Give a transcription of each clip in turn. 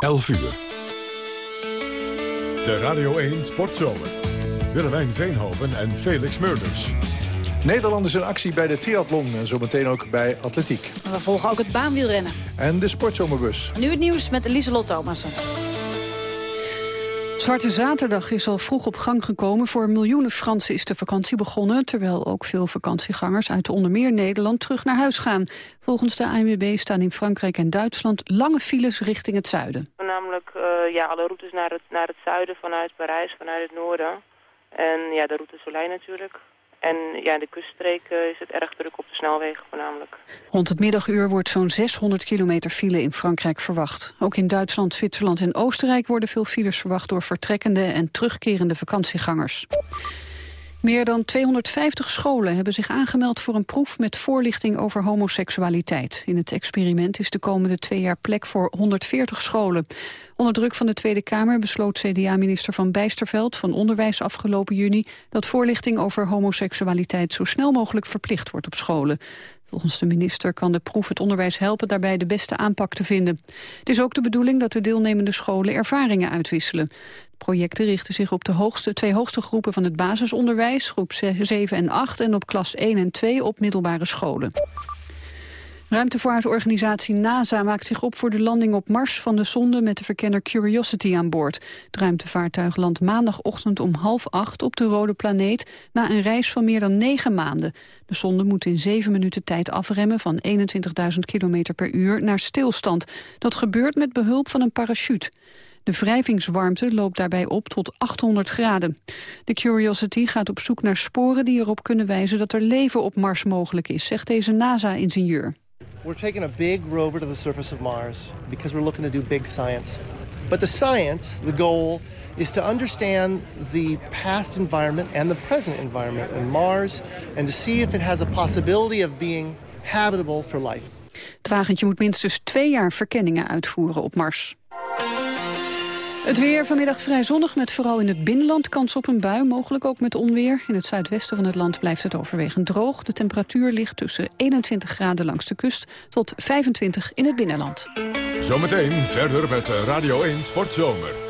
11 uur. De Radio 1 Sportzomer. Willemijn Veenhoven en Felix Murders. Nederlanders in actie bij de triathlon en zometeen ook bij atletiek. We volgen ook het baanwielrennen. En de sportzomerbus. Nu het nieuws met Lieselot Thomassen. Zwarte Zaterdag is al vroeg op gang gekomen. Voor miljoenen Fransen is de vakantie begonnen... terwijl ook veel vakantiegangers uit onder meer Nederland terug naar huis gaan. Volgens de ANWB staan in Frankrijk en Duitsland lange files richting het zuiden. Voornamelijk uh, ja, alle routes naar het, naar het zuiden vanuit Parijs, vanuit het noorden. En ja, de route Soleil natuurlijk. En ja, de kuststreken is het erg druk op de snelwegen voornamelijk. Rond het middaguur wordt zo'n 600 kilometer file in Frankrijk verwacht. Ook in Duitsland, Zwitserland en Oostenrijk worden veel files verwacht... door vertrekkende en terugkerende vakantiegangers. Meer dan 250 scholen hebben zich aangemeld voor een proef met voorlichting over homoseksualiteit. In het experiment is de komende twee jaar plek voor 140 scholen. Onder druk van de Tweede Kamer besloot CDA-minister Van Bijsterveld van Onderwijs afgelopen juni dat voorlichting over homoseksualiteit zo snel mogelijk verplicht wordt op scholen. Volgens de minister kan de proef het onderwijs helpen daarbij de beste aanpak te vinden. Het is ook de bedoeling dat de deelnemende scholen ervaringen uitwisselen. Projecten richten zich op de hoogste, twee hoogste groepen van het basisonderwijs, groep 7 en 8, en op klas 1 en 2 op middelbare scholen. Ruimtevaartorganisatie NASA maakt zich op voor de landing op Mars van de zonde met de verkenner Curiosity aan boord. Het ruimtevaartuig landt maandagochtend om half acht op de rode planeet na een reis van meer dan negen maanden. De zonde moet in zeven minuten tijd afremmen van 21.000 km per uur naar stilstand. Dat gebeurt met behulp van een parachute. De wrijvingswarmte loopt daarbij op tot 800 graden. De Curiosity gaat op zoek naar sporen die erop kunnen wijzen dat er leven op Mars mogelijk is, zegt deze NASA-ingenieur. We're taking a big rover to the surface of Mars because we're looking to do big science. But the science, the goal, is to understand the past environment and the present environment in Mars and to see if it has a possibility of being habitable for life. Het wagentje moet minstens twee jaar verkenningen uitvoeren op Mars. Het weer vanmiddag vrij zonnig met vooral in het binnenland kans op een bui, mogelijk ook met onweer. In het zuidwesten van het land blijft het overwegend droog. De temperatuur ligt tussen 21 graden langs de kust tot 25 in het binnenland. Zometeen verder met Radio 1 Sportzomer.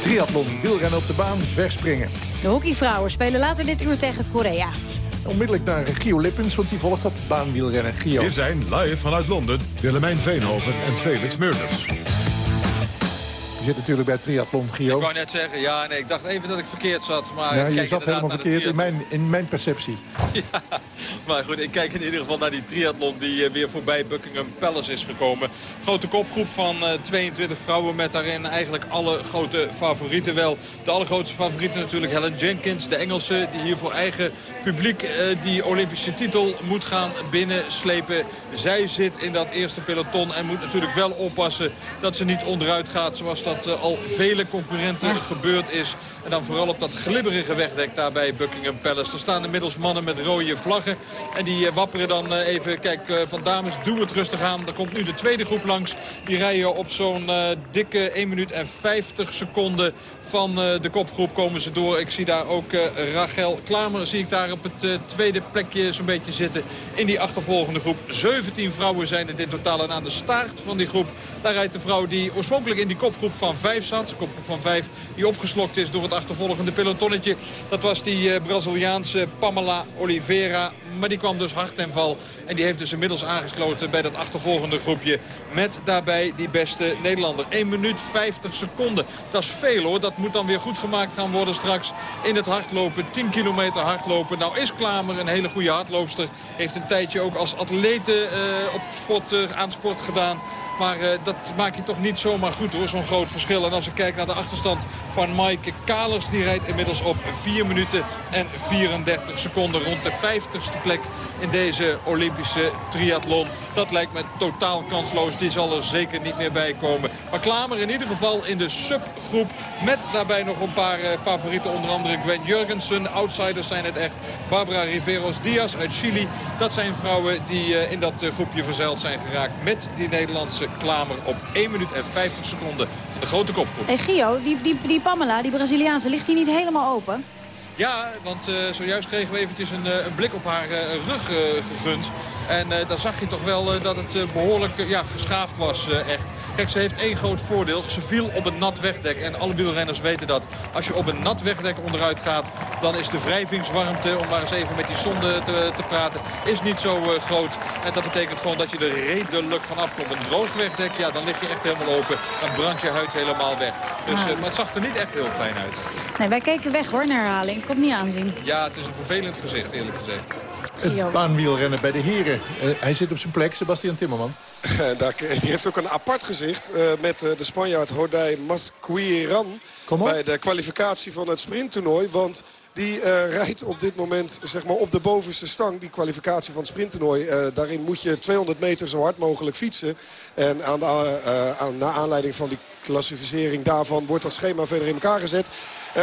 Triathlon, wielrennen op de baan, verspringen. De hockeyvrouwen spelen later dit uur tegen Korea. Onmiddellijk naar Gio Lippens, want die volgt dat baanwielrennen. Gio. Hier zijn live vanuit Londen Willemijn Veenhoven en Felix Meurders zit natuurlijk bij triathlon, Gio. Ik wou net zeggen, ja, nee, ik dacht even dat ik verkeerd zat. Maar ja, je zat helemaal verkeerd in mijn, in mijn perceptie. Ja, maar goed, ik kijk in ieder geval naar die triathlon die uh, weer voorbij Buckingham Palace is gekomen. Grote kopgroep van uh, eh, 22 vrouwen met daarin eigenlijk alle grote favorieten wel. De allergrootste favorieten natuurlijk Helen Jenkins, de Engelse, die hier voor eigen publiek uh, die Olympische titel moet gaan binnenslepen. Zij zit in dat eerste peloton en moet natuurlijk wel oppassen dat ze niet onderuit gaat zoals dat uh, al vele concurrenten gebeurd is. En dan vooral op dat glibberige wegdek daar bij Buckingham Palace. Er staan inmiddels mannen met rode vlaggen. En die uh, wapperen dan uh, even, kijk, van dames, doe het rustig aan. Er komt nu de tweede groep langs. Die rijden op zo'n dikke 1 minuut en 50 seconden van de kopgroep komen ze door. Ik zie daar ook Rachel Klamer, zie ik daar op het tweede plekje zo'n beetje zitten. In die achtervolgende groep. 17 vrouwen zijn het in totaal. En aan de staart van die groep, daar rijdt de vrouw die oorspronkelijk in die kopgroep van vijf zat. Kopgroep van vijf die opgeslokt is door het achtervolgende pelotonnetje. Dat was die uh, Braziliaanse Pamela Oliveira. Maar die kwam dus hard ten val. En die heeft dus inmiddels aangesloten bij dat achtervolgende groepje. Met daarbij die beste Nederlander. 1 minuut 50 seconden. Dat is veel hoor. Dat moet dan weer goed gemaakt gaan worden straks in het hardlopen. 10 kilometer hardlopen. Nou is Klamer een hele goede hardloopster. Heeft een tijdje ook als atlete uh, op sport, uh, aan sport gedaan. Maar uh, dat maak je toch niet zomaar goed hoor, zo'n groot verschil. En als ik kijk naar de achterstand van Maaike Kalers... die rijdt inmiddels op 4 minuten en 34 seconden. Rond de 50ste plek in deze Olympische triathlon. Dat lijkt me totaal kansloos. Die zal er zeker niet meer bij komen. Maar Klamer in ieder geval in de subgroep. Met daarbij nog een paar uh, favorieten. Onder andere Gwen Jurgensen. Outsiders zijn het echt. Barbara Riveros Diaz uit Chili. Dat zijn vrouwen die uh, in dat groepje verzeild zijn geraakt. Met die Nederlandse Klamer op 1 minuut en 50 seconden van de grote kopgroep. Hey Gio, die, die, die Pamela, die Braziliaanse, ligt die niet helemaal open? Ja, want uh, zojuist kregen we eventjes een, uh, een blik op haar uh, rug gegund. En dan zag je toch wel dat het behoorlijk ja, geschaafd was echt. Kijk, ze heeft één groot voordeel. Ze viel op een nat wegdek. En alle wielrenners weten dat. Als je op een nat wegdek onderuit gaat, dan is de wrijvingswarmte, om maar eens even met die zonde te, te praten, is niet zo groot. En dat betekent gewoon dat je er redelijk van afkomt. Een droog wegdek, ja, dan lig je echt helemaal open. Dan brandt je huid helemaal weg. Dus, maar het zag er niet echt heel fijn uit. Nee, wij keken weg hoor, naar herhaling. Ik kon het niet aanzien. Ja, het is een vervelend gezicht, eerlijk gezegd. Het baanwielrennen bij de heren. Uh, hij zit op zijn plek, Sebastian Timmerman. Die heeft ook een apart gezicht uh, met uh, de Spanjaard Hodai Masquiran... bij de kwalificatie van het sprinttoernooi. Want die uh, rijdt op dit moment zeg maar, op de bovenste stang. Die kwalificatie van het sprinttoernooi. Uh, daarin moet je 200 meter zo hard mogelijk fietsen. En aan de, uh, aan, naar aanleiding van die klassificering daarvan wordt dat schema verder in elkaar gezet.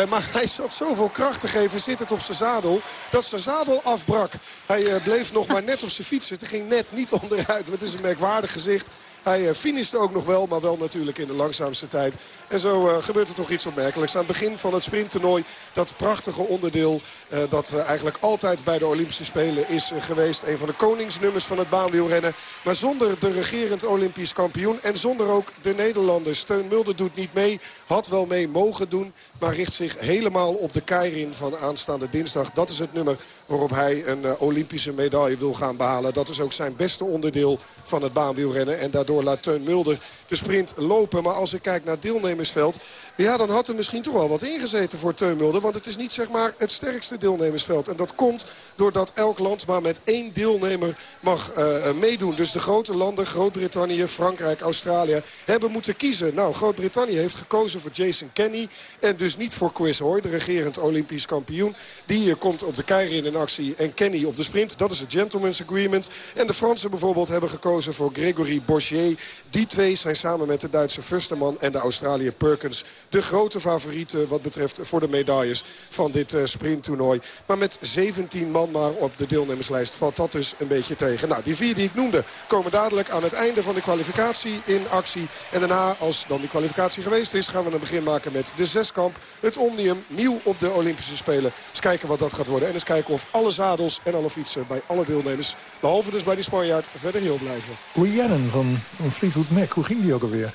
Maar hij zat zoveel kracht te geven, zit het op zijn zadel, dat zijn zadel afbrak. Hij bleef nog maar net op zijn fietsen. Het ging net niet onderuit. Het is een merkwaardig gezicht. Hij uh, finishte ook nog wel, maar wel natuurlijk in de langzaamste tijd. En zo uh, gebeurt er toch iets opmerkelijks. Aan het begin van het sprinttoernooi, dat prachtige onderdeel... Uh, dat eigenlijk altijd bij de Olympische Spelen is geweest. Een van de koningsnummers van het baanwielrennen. Maar zonder de regerend Olympisch kampioen en zonder ook de Nederlanders. Steun Mulder doet niet mee, had wel mee mogen doen... maar richt zich helemaal op de keirin van aanstaande dinsdag. Dat is het nummer waarop hij een Olympische medaille wil gaan behalen. Dat is ook zijn beste onderdeel van het baanwielrennen. En daardoor laat Teun Mulder de sprint lopen. Maar als ik kijk naar het deelnemersveld... ja, dan had er misschien toch wel wat ingezeten voor Teun Mulder. Want het is niet zeg maar het sterkste deelnemersveld. En dat komt doordat elk land maar met één deelnemer mag uh, meedoen. Dus de grote landen, Groot-Brittannië, Frankrijk, Australië... hebben moeten kiezen. Nou, Groot-Brittannië heeft gekozen voor Jason Kenny... en dus niet voor Chris Hoy, de regerend Olympisch kampioen. Die uh, komt op de keirin in actie en Kenny op de sprint. Dat is het gentleman's agreement. En de Fransen bijvoorbeeld hebben gekozen voor Gregory Bourchier. Die twee zijn samen met de Duitse Fusterman en de Australiër Perkins... de grote favorieten wat betreft voor de medailles van dit uh, sprinttoernooi. Maar met 17 man maar op de deelnemerslijst valt dat dus een beetje tegen. Nou, die vier die ik noemde komen dadelijk aan het einde van de kwalificatie in actie. En daarna, als dan die kwalificatie geweest is, gaan we een begin maken met de zeskamp. Het Omnium, nieuw op de Olympische Spelen. Eens kijken wat dat gaat worden. En eens kijken of alle zadels en alle fietsen bij alle deelnemers... behalve dus bij die Spanjaard verder heel blijven. Rhiannon van, van Fleetwood Mac, hoe ging die ook alweer?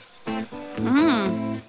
Mm.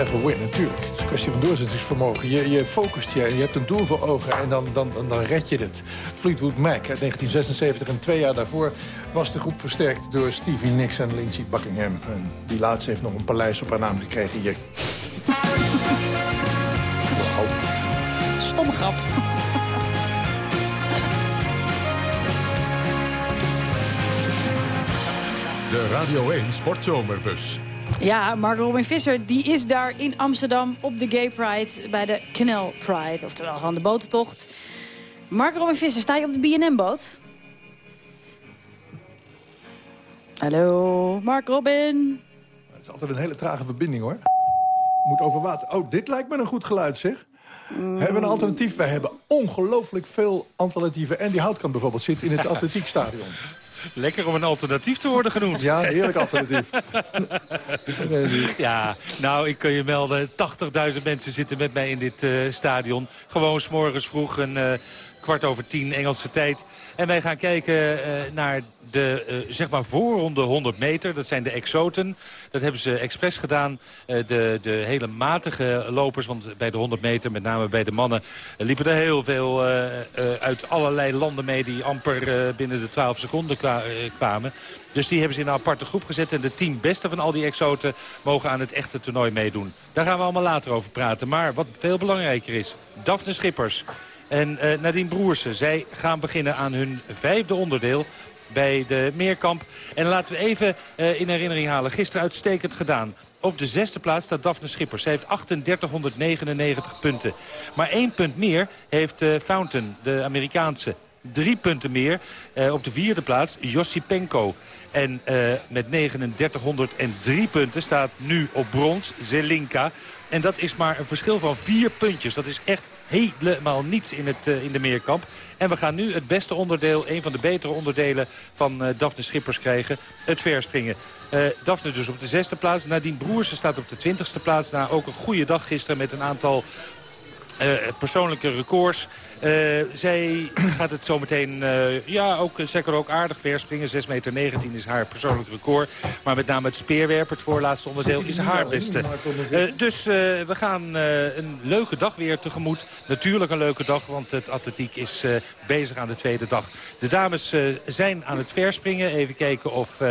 Je even winnen, natuurlijk. Het is een kwestie van doorzettingsvermogen. Je, je focust je, je hebt een doel voor ogen en dan, dan, dan red je het. Fleetwood Mac uit 1976 en twee jaar daarvoor... was de groep versterkt door Stevie Nicks en Lindsey Buckingham. En die laatste heeft nog een paleis op haar naam gekregen hier. Stomme grap. De Radio 1 Sportzomerbus. Ja, Mark Robin Visser die is daar in Amsterdam op de Gay Pride bij de Canal Pride. Oftewel gewoon de botentocht. Mark Robin Visser, sta je op de BNM-boot? Hallo, Mark Robin. Het is altijd een hele trage verbinding, hoor. Moet over water. Oh, dit lijkt me een goed geluid, zeg. We hebben een alternatief. Wij hebben ongelooflijk veel alternatieven. En die Houtkamp bijvoorbeeld zit in het atletiekstadion. Lekker om een alternatief te worden genoemd. Ja, heerlijk alternatief. ja, nou, ik kan je melden. 80.000 mensen zitten met mij in dit uh, stadion. Gewoon s'morgens vroeg een uh, kwart over tien Engelse tijd. En wij gaan kijken uh, naar de uh, zeg maar voorronde 100 meter. Dat zijn de exoten. Dat hebben ze expres gedaan. Uh, de, de hele matige lopers, want bij de 100 meter, met name bij de mannen... Liepen er heel veel uit allerlei landen mee die amper binnen de 12 seconden kwa kwamen. Dus die hebben ze in een aparte groep gezet. En de tien beste van al die exoten mogen aan het echte toernooi meedoen. Daar gaan we allemaal later over praten. Maar wat veel belangrijker is, Daphne Schippers... En uh, Nadine Broersen, zij gaan beginnen aan hun vijfde onderdeel bij de Meerkamp. En laten we even uh, in herinnering halen. Gisteren uitstekend gedaan. Op de zesde plaats staat Daphne Schippers. Zij heeft 3899 punten. Maar één punt meer heeft uh, Fountain, de Amerikaanse. Drie punten meer. Op de vierde plaats Josipenko. En met 3903 punten staat nu op brons Zelinka. En dat is maar een verschil van vier puntjes. Dat is echt helemaal niets in, het, uh, in de meerkamp. En we gaan nu het beste onderdeel, een van de betere onderdelen van uh, Daphne Schippers krijgen. Het verspringen. Uh, Daphne dus op de zesde plaats. Nadine Broersen staat op de twintigste plaats. Na ook een goede dag gisteren met een aantal persoonlijke records. Uh, zij gaat het zometeen, uh, ja, ook, zeker ook aardig verspringen. 6 meter 19 is haar persoonlijk record. Maar met name het speerwerpen, het voorlaatste onderdeel, is haar beste. Dus we gaan een leuke dag weer tegemoet. Natuurlijk een leuke dag, want het atletiek is bezig aan de tweede dag. De dames zijn aan het verspringen. Even kijken of...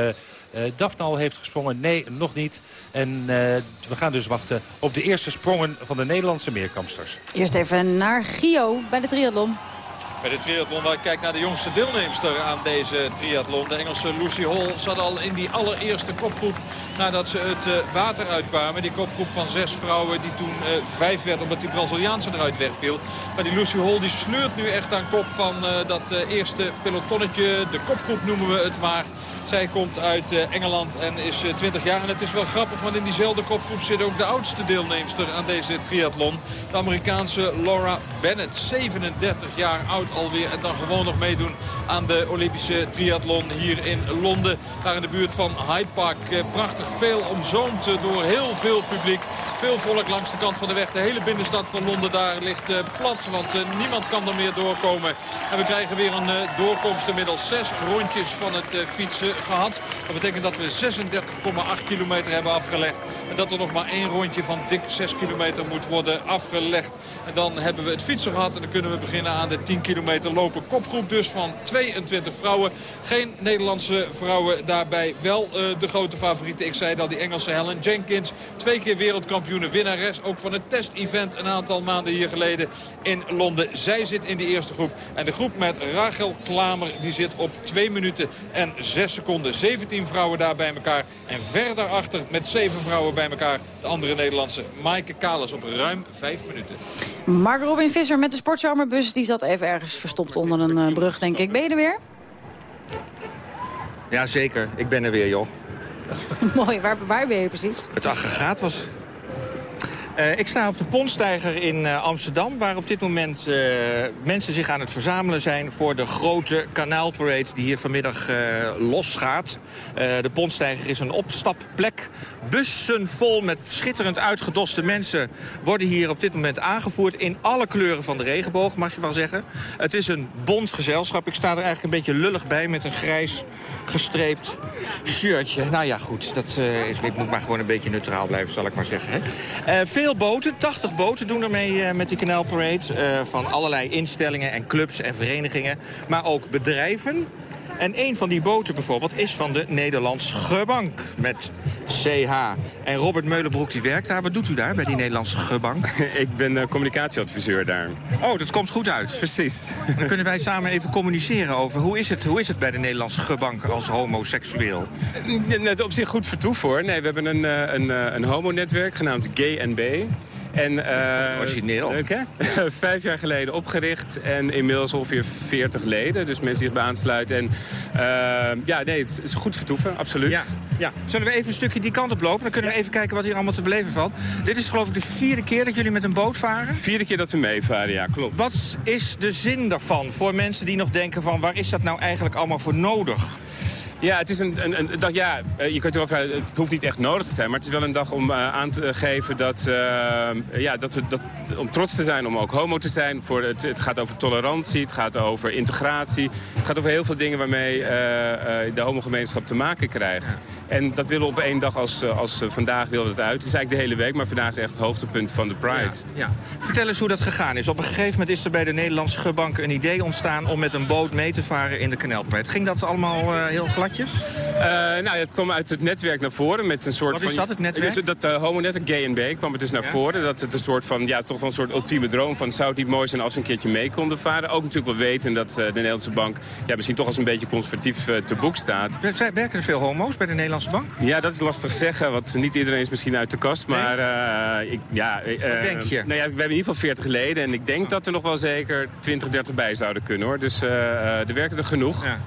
Uh, Daphne heeft gesprongen. Nee, nog niet. En uh, we gaan dus wachten op de eerste sprongen van de Nederlandse meerkampsters. Eerst even naar Gio bij de triathlon. Bij de triathlon, waar ik kijk naar de jongste deelnemster aan deze triathlon. De Engelse Lucy Hall zat al in die allereerste kopgroep nadat ze het uh, water uitkwamen. Die kopgroep van zes vrouwen die toen uh, vijf werd omdat die Braziliaanse eruit wegviel. Maar die Lucy Hall die sleurt nu echt aan kop van uh, dat eerste pelotonnetje. De kopgroep noemen we het maar. Zij komt uit Engeland en is uh, 20 jaar. En het is wel grappig, want in diezelfde kopgroep zit ook de oudste deelnemster aan deze triathlon. De Amerikaanse Laura Bennett, 37 jaar oud alweer. En dan gewoon nog meedoen aan de Olympische triathlon hier in Londen. Daar in de buurt van Hyde Park. Uh, prachtig veel omzoomd door heel veel publiek. Veel volk langs de kant van de weg. De hele binnenstad van Londen daar ligt plat, want niemand kan er meer doorkomen. En we krijgen weer een doorkomst inmiddels. Zes rondjes van het fietsen gehad. Dat betekent dat we 36,8 kilometer hebben afgelegd. En dat er nog maar één rondje van dik 6 kilometer moet worden afgelegd. En dan hebben we het fietsen gehad. En dan kunnen we beginnen aan de 10 kilometer lopen. Kopgroep dus van 22 vrouwen. Geen Nederlandse vrouwen daarbij. Wel uh, de grote favorieten. Ik zei al, die Engelse Helen Jenkins. Twee keer wereldkampioene winnares. Ook van het test-event een aantal maanden hier geleden in Londen. Zij zit in de eerste groep. En de groep met Rachel Klamer die zit op 2 minuten en 6 seconden. 17 vrouwen daar bij elkaar. En verder achter met 7 vrouwen bij elkaar. De andere Nederlandse Maaike Kalis op ruim 5 minuten. Mark Robin Visser met de sportzomerbus. Die zat even ergens verstopt onder een uh, brug, denk ik. Ben je er weer? Ja, zeker. Ik ben er weer, joh. Mooi. Waar, waar ben je precies? Het aggregaat was... Uh, ik sta op de Pontstijger in uh, Amsterdam... waar op dit moment uh, mensen zich aan het verzamelen zijn... voor de grote kanaalparade die hier vanmiddag losgaat. de Pontstijger is een opstapplek. Bussen vol met schitterend uitgedoste mensen... worden hier op dit moment aangevoerd in alle kleuren van de regenboog, mag je wel zeggen. Het is een bond gezelschap. Ik sta er eigenlijk een beetje lullig bij met een grijs gestreept shirtje. Nou ja, goed, dat ik moet maar gewoon een beetje neutraal blijven, zal ik maar zeggen. Hè? Veel boten, 80 boten doen ermee uh, met die kanaalparade. Uh, van allerlei instellingen en clubs en verenigingen. Maar ook bedrijven. En een van die boten bijvoorbeeld is van de Nederlandse Bank met CH. En Robert Meulenbroek die werkt daar. Wat doet u daar bij die Nederlandse Bank? Ik ben uh, communicatieadviseur daar. Oh, dat komt goed uit. Precies. Dan kunnen wij samen even communiceren over hoe is het, hoe is het bij de Nederlandse Bank als homoseksueel? Net op zich goed vertoef hoor. Nee, we hebben een, een, een homo-netwerk genaamd GNB. En, uh, Origineel. Leuk, hè? Vijf jaar geleden opgericht en inmiddels ongeveer 40 leden. Dus mensen die zich bij aansluiten. En uh, ja, nee, het is goed vertoeven, absoluut. Ja, ja. Zullen we even een stukje die kant op lopen? Dan kunnen we even kijken wat hier allemaal te beleven valt. Dit is geloof ik de vierde keer dat jullie met een boot varen? Vierde keer dat we meevaren, ja, klopt. Wat is de zin daarvan voor mensen die nog denken van... waar is dat nou eigenlijk allemaal voor nodig? Ja, het is een, een, een dag, ja, eh, je kunt erover, het hoeft niet echt nodig te zijn, maar het is wel een dag om uh, aan te geven dat, uh, ja, dat we, dat, om trots te zijn om ook homo te zijn. Voor het, het gaat over tolerantie, het gaat over integratie, het gaat over heel veel dingen waarmee uh, de homogemeenschap te maken krijgt. En dat willen we op één dag als, als vandaag willen het uit. Het is eigenlijk de hele week, maar vandaag is echt het hoogtepunt van de Pride. Ja, ja. Vertel eens hoe dat gegaan is. Op een gegeven moment is er bij de Nederlandse bank een idee ontstaan om met een boot mee te varen in de Kanaalpride. Ging dat allemaal heel glad? Uh, nou, het kwam uit het netwerk naar voren met een soort Wat is dat, het netwerk? Dus dat uh, homo-netwerk, GNB, kwam het dus naar voren. Dat het een soort van, ja, toch wel een soort ultieme droom van... zou het niet mooi zijn als we een keertje mee konden varen. Ook natuurlijk wel weten dat uh, de Nederlandse bank... Ja, misschien toch als een beetje conservatief te boek staat. Werken er veel homo's bij de Nederlandse bank? Ja, dat is lastig zeggen, want niet iedereen is misschien uit de kast. Maar nee? ik, ja... Denk je? Nou ja, we hebben in ieder geval 40 leden. En ik denk dat er nog wel zeker 20, 30 bij zouden kunnen, hoor. Dus er werken er genoeg. Ja.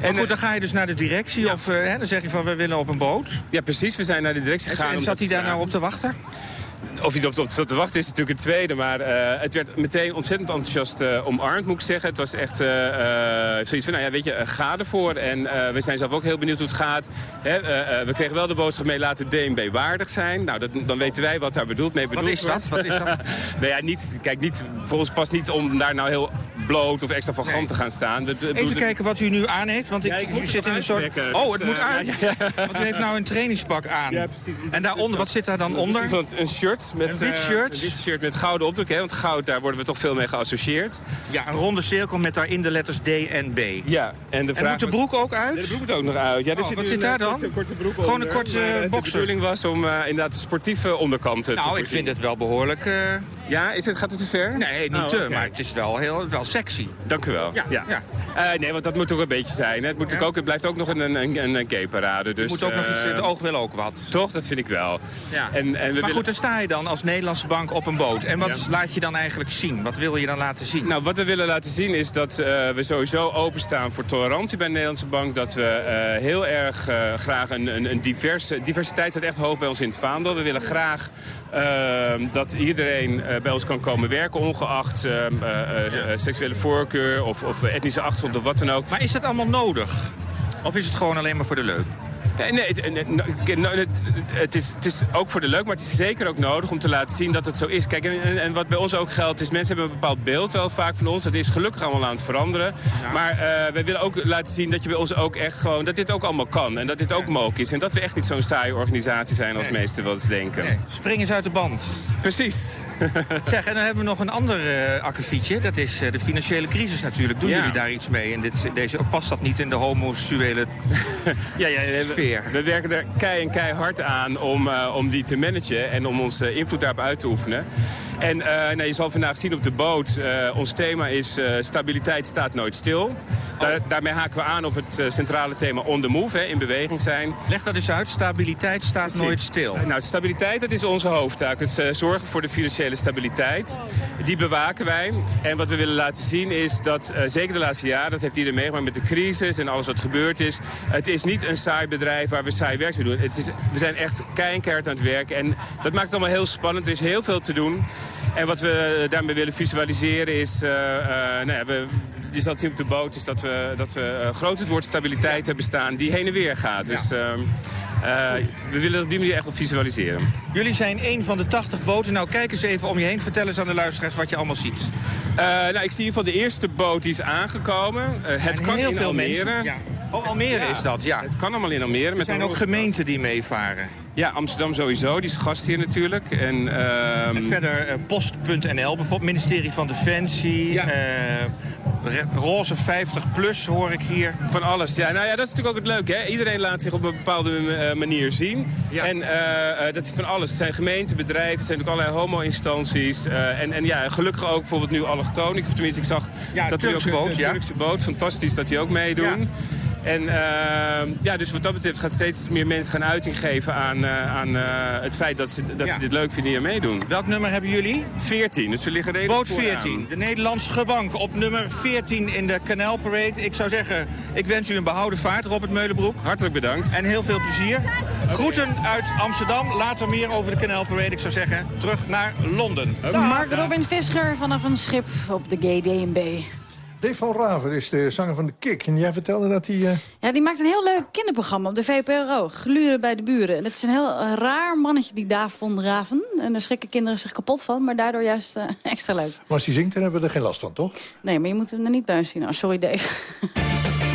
En goed, dan ga je dus naar de directie of uh, hè, dan zeg je van we willen op een boot. Ja, precies. We zijn naar de directie gegaan. En zat hij daar nou op te wachten? Of hij op, op te wachten is natuurlijk het tweede. Maar uh, het werd meteen ontzettend enthousiast uh, omarmd, moet ik zeggen. Het was echt uh, zoiets van, nou ja, weet je, ga ervoor. En we zijn zelf ook heel benieuwd hoe het gaat. Hè, we kregen wel de boodschap mee, laten DNB waardig zijn. Nou, dat, dan weten wij wat daar bedoeld mee bedoeld Wat is dat? Wat is dat? nou ja, niet, kijk, niet, volgens past niet om daar nou heel bloot of extravagant nee. te gaan staan. We, we, Even kijken wat u nu aan heeft, want ik, ja, ik u zit in een soort... Oh, het moet aan. Want u heeft nou een trainingspak aan. Ja, precies. En daaronder, wat zit daar dan onder? Een shirt met... Een wit shirt. Een wit shirt met gouden opdruk, hè? want goud, daar worden we toch veel mee geassocieerd. Ja, een ronde cirkel met daarin de letters D en B. Ja. En, de vraag en moet de broek ook uit? de broek moet ook nog uit. Ja, oh, zit wat zit daar dan? Een korte broek Gewoon een korte uh, boxer. De bedoeling was om inderdaad de sportieve onderkant nou, te Nou, ik vind het wel behoorlijk... Ja, is het, gaat het te ver? Nee, niet oh, te, okay. maar het is wel, heel, wel sexy. Dank u wel. Ja. ja. ja. Uh, nee, want dat moet toch een beetje zijn. Hè? Het, moet ja. ook, het blijft ook nog een, een, een, een gay-parade. Dus, moet ook nog iets, het oog wil ook wat. Toch, dat vind ik wel. Ja. En, en we maar willen... goed, dan je dan als Nederlandse bank op een boot. En wat laat je dan eigenlijk zien? Wat wil je dan laten zien? Nou, wat we willen laten zien is dat uh, we sowieso openstaan voor tolerantie bij de Nederlandse bank. Dat we uh, heel erg uh, graag een, een, een diverse... Diversiteit staat echt hoog bij ons in het vaandel. We willen graag dat iedereen bij ons kan komen werken, ongeacht ja. seksuele voorkeur of, of etnische achtergrond of wat dan ook. Maar is dat allemaal nodig? Of is het gewoon alleen maar voor de leuk? Nee, het, het, is, het is ook voor de leuk, maar het is zeker ook nodig om te laten zien dat het zo is. Kijk, en, en wat bij ons ook geldt is, mensen hebben een bepaald beeld wel vaak van ons. Dat is gelukkig allemaal aan het veranderen. Ja. Maar uh, wij willen ook laten zien dat je bij ons ook echt gewoon, dat dit ook allemaal kan. En dat dit ook ja. mogelijk is. En dat we echt niet zo'n saaie organisatie zijn als nee. meesten wel eens denken. Nee. Spring eens uit de band. Precies. zeg, en dan hebben we nog een ander uh, akkefietje. Dat is uh, de financiële crisis natuurlijk. Doen ja. jullie daar iets mee? En dit, deze, past dat niet in de homoseksuele ja, ja, we, we, werken er kei en keihard aan om, uh, om die te managen en om onze invloed daarop uit te oefenen. En nou, je zal vandaag zien op de boot, ons thema is stabiliteit staat nooit stil. Daar, daarmee haken we aan op het centrale thema on the move, hè, in beweging zijn. Leg dat eens uit, stabiliteit staat nooit stil. Nou, stabiliteit dat is onze hoofdtaak. Het zorgen voor de financiële stabiliteit. Die bewaken wij. En wat we willen laten zien is dat, zeker de laatste jaren, dat heeft iedereen meegemaakt met de crisis en alles wat gebeurd is. Het is niet een saai bedrijf waar we saai werk mee doen. Het is, we zijn echt keihard aan het werk. En dat maakt het allemaal heel spannend. Er is heel veel te doen. En wat we daarmee willen visualiseren is... Uh, nou ja, we, je zal het zien op de boot, is dat we, dat we uh, groot het woord stabiliteit hebben staan die heen en weer gaat. Dus ehm, we willen op die manier echt wel visualiseren. Jullie zijn een van de 80 boten. Nou, kijk eens even om je heen. Vertel eens aan de luisteraars wat je allemaal ziet. nou, ik zie in ieder geval de eerste boot die is aangekomen. het kan heel in veel Almere. mensen. Ja. Oh, Almere is dat, ja. Het kan allemaal in Almere. Er zijn ook gemeenten die meevaren. Ja, Amsterdam sowieso. Die is gast hier natuurlijk. En, uh... en verder uh, post.nl, bijvoorbeeld ministerie van Defensie. Ja. Uh, roze 50 plus hoor ik hier. Van alles. Ja, nou ja, dat is natuurlijk ook het leuke. Hè? Iedereen laat zich op een bepaalde uh, manier zien. Ja. En dat is van alles. Het zijn gemeenten, bedrijven, het zijn ook allerlei homo-instanties. en, en ja, gelukkig ook bijvoorbeeld nu allochtoon. Of tenminste, ik zag ja, dat Turkse ook, boot. De ja. Turkse boot. Fantastisch dat die ook meedoen. Ja. En uh, ja, dus wat dat betreft gaat steeds meer mensen gaan uiting geven aan, uh, aan uh, het feit dat, ze, dat ja. ze dit leuk vinden hier meedoen. Welk nummer hebben jullie? 14, dus we liggen redelijk Boot 14, de Nederlandse gebank op nummer 14 in de Canal Parade. Ik zou zeggen, ik wens u een behouden vaart, Robert Meulenbroek. Hartelijk bedankt. En heel veel plezier. Groeten uit Amsterdam, later meer over de Canal Parade. Ik zou zeggen, terug naar Londen. Mark Robin Visser vanaf een schip op de GDMB. Dave van Raver is de zanger van de Kik. En jij vertelde dat hij... Uh... Ja, die maakt een heel leuk kinderprogramma op de VPRO. Gluren bij de buren. En het is een heel uh, raar mannetje, die Dave van Raven. En daar schrikken kinderen zich kapot van. Maar daardoor juist uh, extra leuk. Maar als hij zingt, dan hebben we er geen last van, toch? Nee, maar je moet hem er niet bij zien. Oh, sorry, Dave.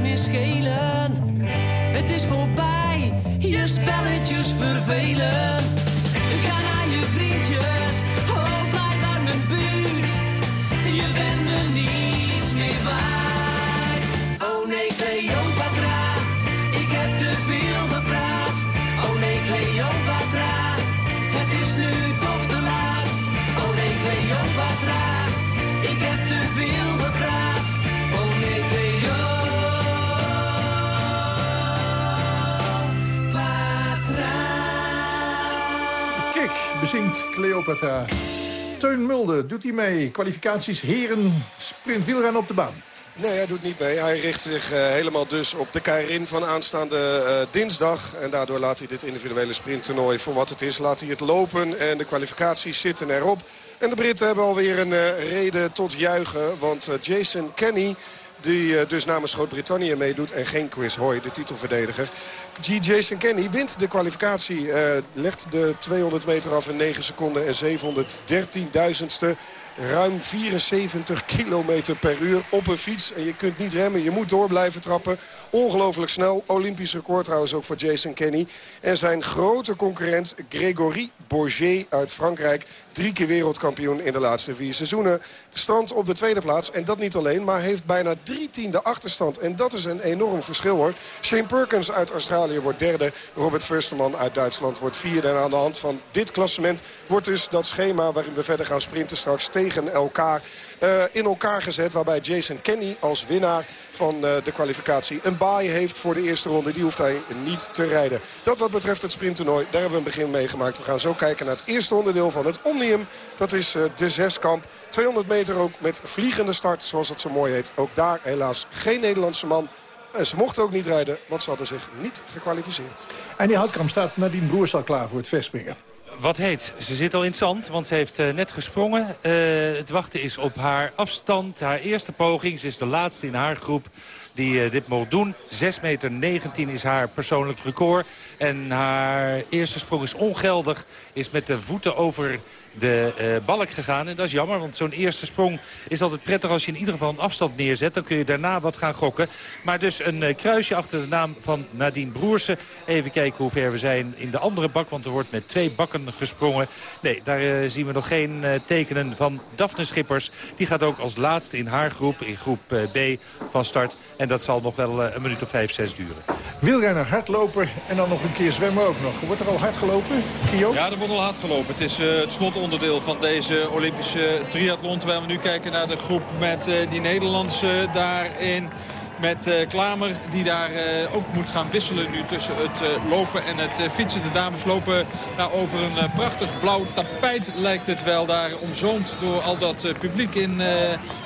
meer schelen. Het is voorbij, je spelletjes vervelen. Ga naar je vriendjes, oh blijf aan mijn buurt. Kik bezingt Cleopatra. Teun Mulder doet hij mee. Kwalificaties heren sprint wielrennen op de baan. Nee, hij doet niet mee. Hij richt zich uh, helemaal dus op de Keirin van aanstaande uh, dinsdag. En daardoor laat hij dit individuele sprinttoernooi voor wat het is. Laat hij het lopen en de kwalificaties zitten erop. En de Britten hebben alweer een uh, reden tot juichen. Want Jason Kenny, die dus namens Groot-Brittannië meedoet... en geen Chris Hoy, de titelverdediger... G. Jason Kenny wint de kwalificatie. legt de 200 meter af in 9 seconden en 713 duizendste. ruim 74 kilometer per uur op een fiets. En je kunt niet remmen, je moet door blijven trappen. Ongelooflijk snel. Olympisch record trouwens ook voor Jason Kenny. En zijn grote concurrent Grégory Bourget uit Frankrijk. Drie keer wereldkampioen in de laatste vier seizoenen. Strand op de tweede plaats. En dat niet alleen, maar heeft bijna drie tiende achterstand. En dat is een enorm verschil hoor. Shane Perkins uit Australië wordt derde. Robert Firsteman uit Duitsland wordt vierde. En aan de hand van dit klassement wordt dus dat schema waarin we verder gaan sprinten straks tegen elkaar uh, in elkaar gezet. Waarbij Jason Kenny als winnaar van uh, de kwalificatie een baai heeft voor de eerste ronde. Die hoeft hij niet te rijden. Dat wat betreft het sprinttoernooi, daar hebben we een begin meegemaakt. We gaan zo kijken naar het eerste onderdeel van het Omnium. Dat is uh, de zeskamp. 200 meter ook met vliegende start, zoals het zo mooi heet. Ook daar helaas geen Nederlandse man. Ze mochten ook niet rijden, want ze hadden zich niet gekwalificeerd. En die houtkamp staat Nadine Broers al klaar voor het verspringen wat heet. Ze zit al in het zand, want ze heeft uh, net gesprongen. Uh, het wachten is op haar afstand, haar eerste poging. Ze is de laatste in haar groep die uh, dit mocht doen. 6 meter 19 is haar persoonlijk record. En haar eerste sprong is ongeldig. Is met de voeten over de uh, balk gegaan. En dat is jammer, want zo'n eerste sprong is altijd prettig als je in ieder geval een afstand neerzet. Dan kun je daarna wat gaan gokken. Maar dus een uh, kruisje achter de naam van Nadine Broersen. Even kijken hoe ver we zijn in de andere bak, want er wordt met twee bakken gesprongen. Nee, daar uh, zien we nog geen tekenen van Daphne Schippers. Die gaat ook als laatste in haar groep, in groep B, van start. En dat zal nog wel een minuut of vijf, zes duren. Wielrenner, hardlopen en dan nog een keer zwemmen ook nog. Wordt er al hard gelopen, Gio? Ja, er wordt al hard gelopen. Het is het slot onderdeel van deze Olympische triathlon. Terwijl we nu kijken naar de groep met uh, die Nederlandse daarin. Met uh, Klamer die daar uh, ook moet gaan wisselen nu tussen het uh, lopen en het fietsen. De dames lopen over een prachtig blauw tapijt lijkt het wel. Daar omzoomd door al dat publiek in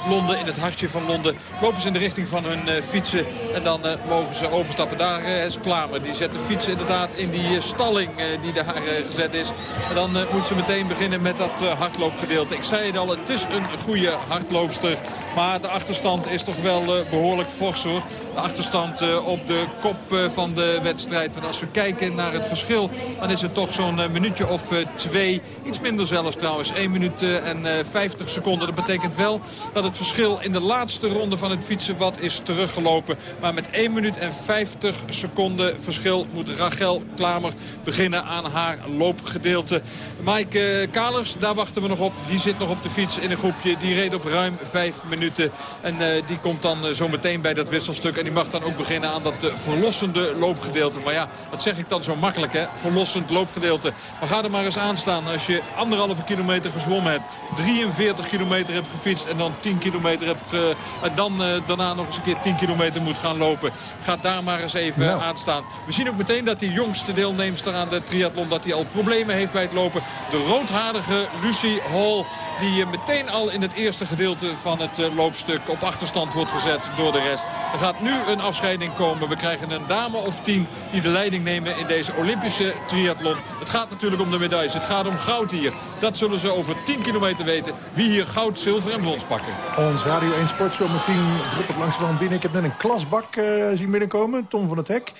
Londen, in het hartje van Londen. Lopen ze in de richting van hun fietsen en dan mogen ze overstappen. Daar is Klamer. Die zet de fiets inderdaad in die stalling die daar gezet is. En dan moet ze meteen beginnen met dat hardloopgedeelte. Ik zei het al, het is een goede hardloopster. Maar de achterstand is toch wel behoorlijk fors choses de achterstand uh, op de kop uh, van de wedstrijd. Want als we kijken naar het verschil, dan is het toch zo'n uh, minuutje of twee. Iets minder zelfs trouwens. 1 minuut en 50 seconden. Dat betekent wel dat het verschil in de laatste ronde van het fietsen wat is teruggelopen. Maar met 1 minuut en 50 seconden verschil moet Rachel Klamer beginnen aan haar loopgedeelte. Mike Kalers, daar wachten we nog op. Die zit nog op de fiets in een groepje. Die reed op ruim 5 minuten. En die komt dan zo meteen bij dat wisselstuk. En die mag dan ook beginnen aan dat eh, verlossende loopgedeelte. Maar ja, dat zeg ik dan zo makkelijk, hè. Verlossend loopgedeelte. Maar ga er maar eens aan staan als je anderhalve kilometer gezwommen hebt. 43 kilometer hebt gefietst en dan 10 kilometer hebt... Ge... en dan uh, daarna nog eens een keer 10 kilometer moet gaan lopen. Ga daar maar eens even nou. aan staan. We zien ook meteen dat die jongste deelnemster aan de triathlon... dat hij al problemen heeft bij het lopen. De roodhaardige Lucy Hall... die meteen al in het eerste gedeelte van het loopstuk op achterstand wordt gezet door de rest. Er gaat nu een afscheiding komen. We krijgen een dame of tien die de leiding nemen in deze Olympische triathlon. Het gaat natuurlijk om de medailles. Het gaat om goud hier. Dat zullen ze over 10 kilometer weten. Wie hier goud, zilver en brons pakken. Ons Radio 1 Sport zometeen druppelt de binnen. Ik heb net een klasbak uh, zien binnenkomen. Tom van het Hek.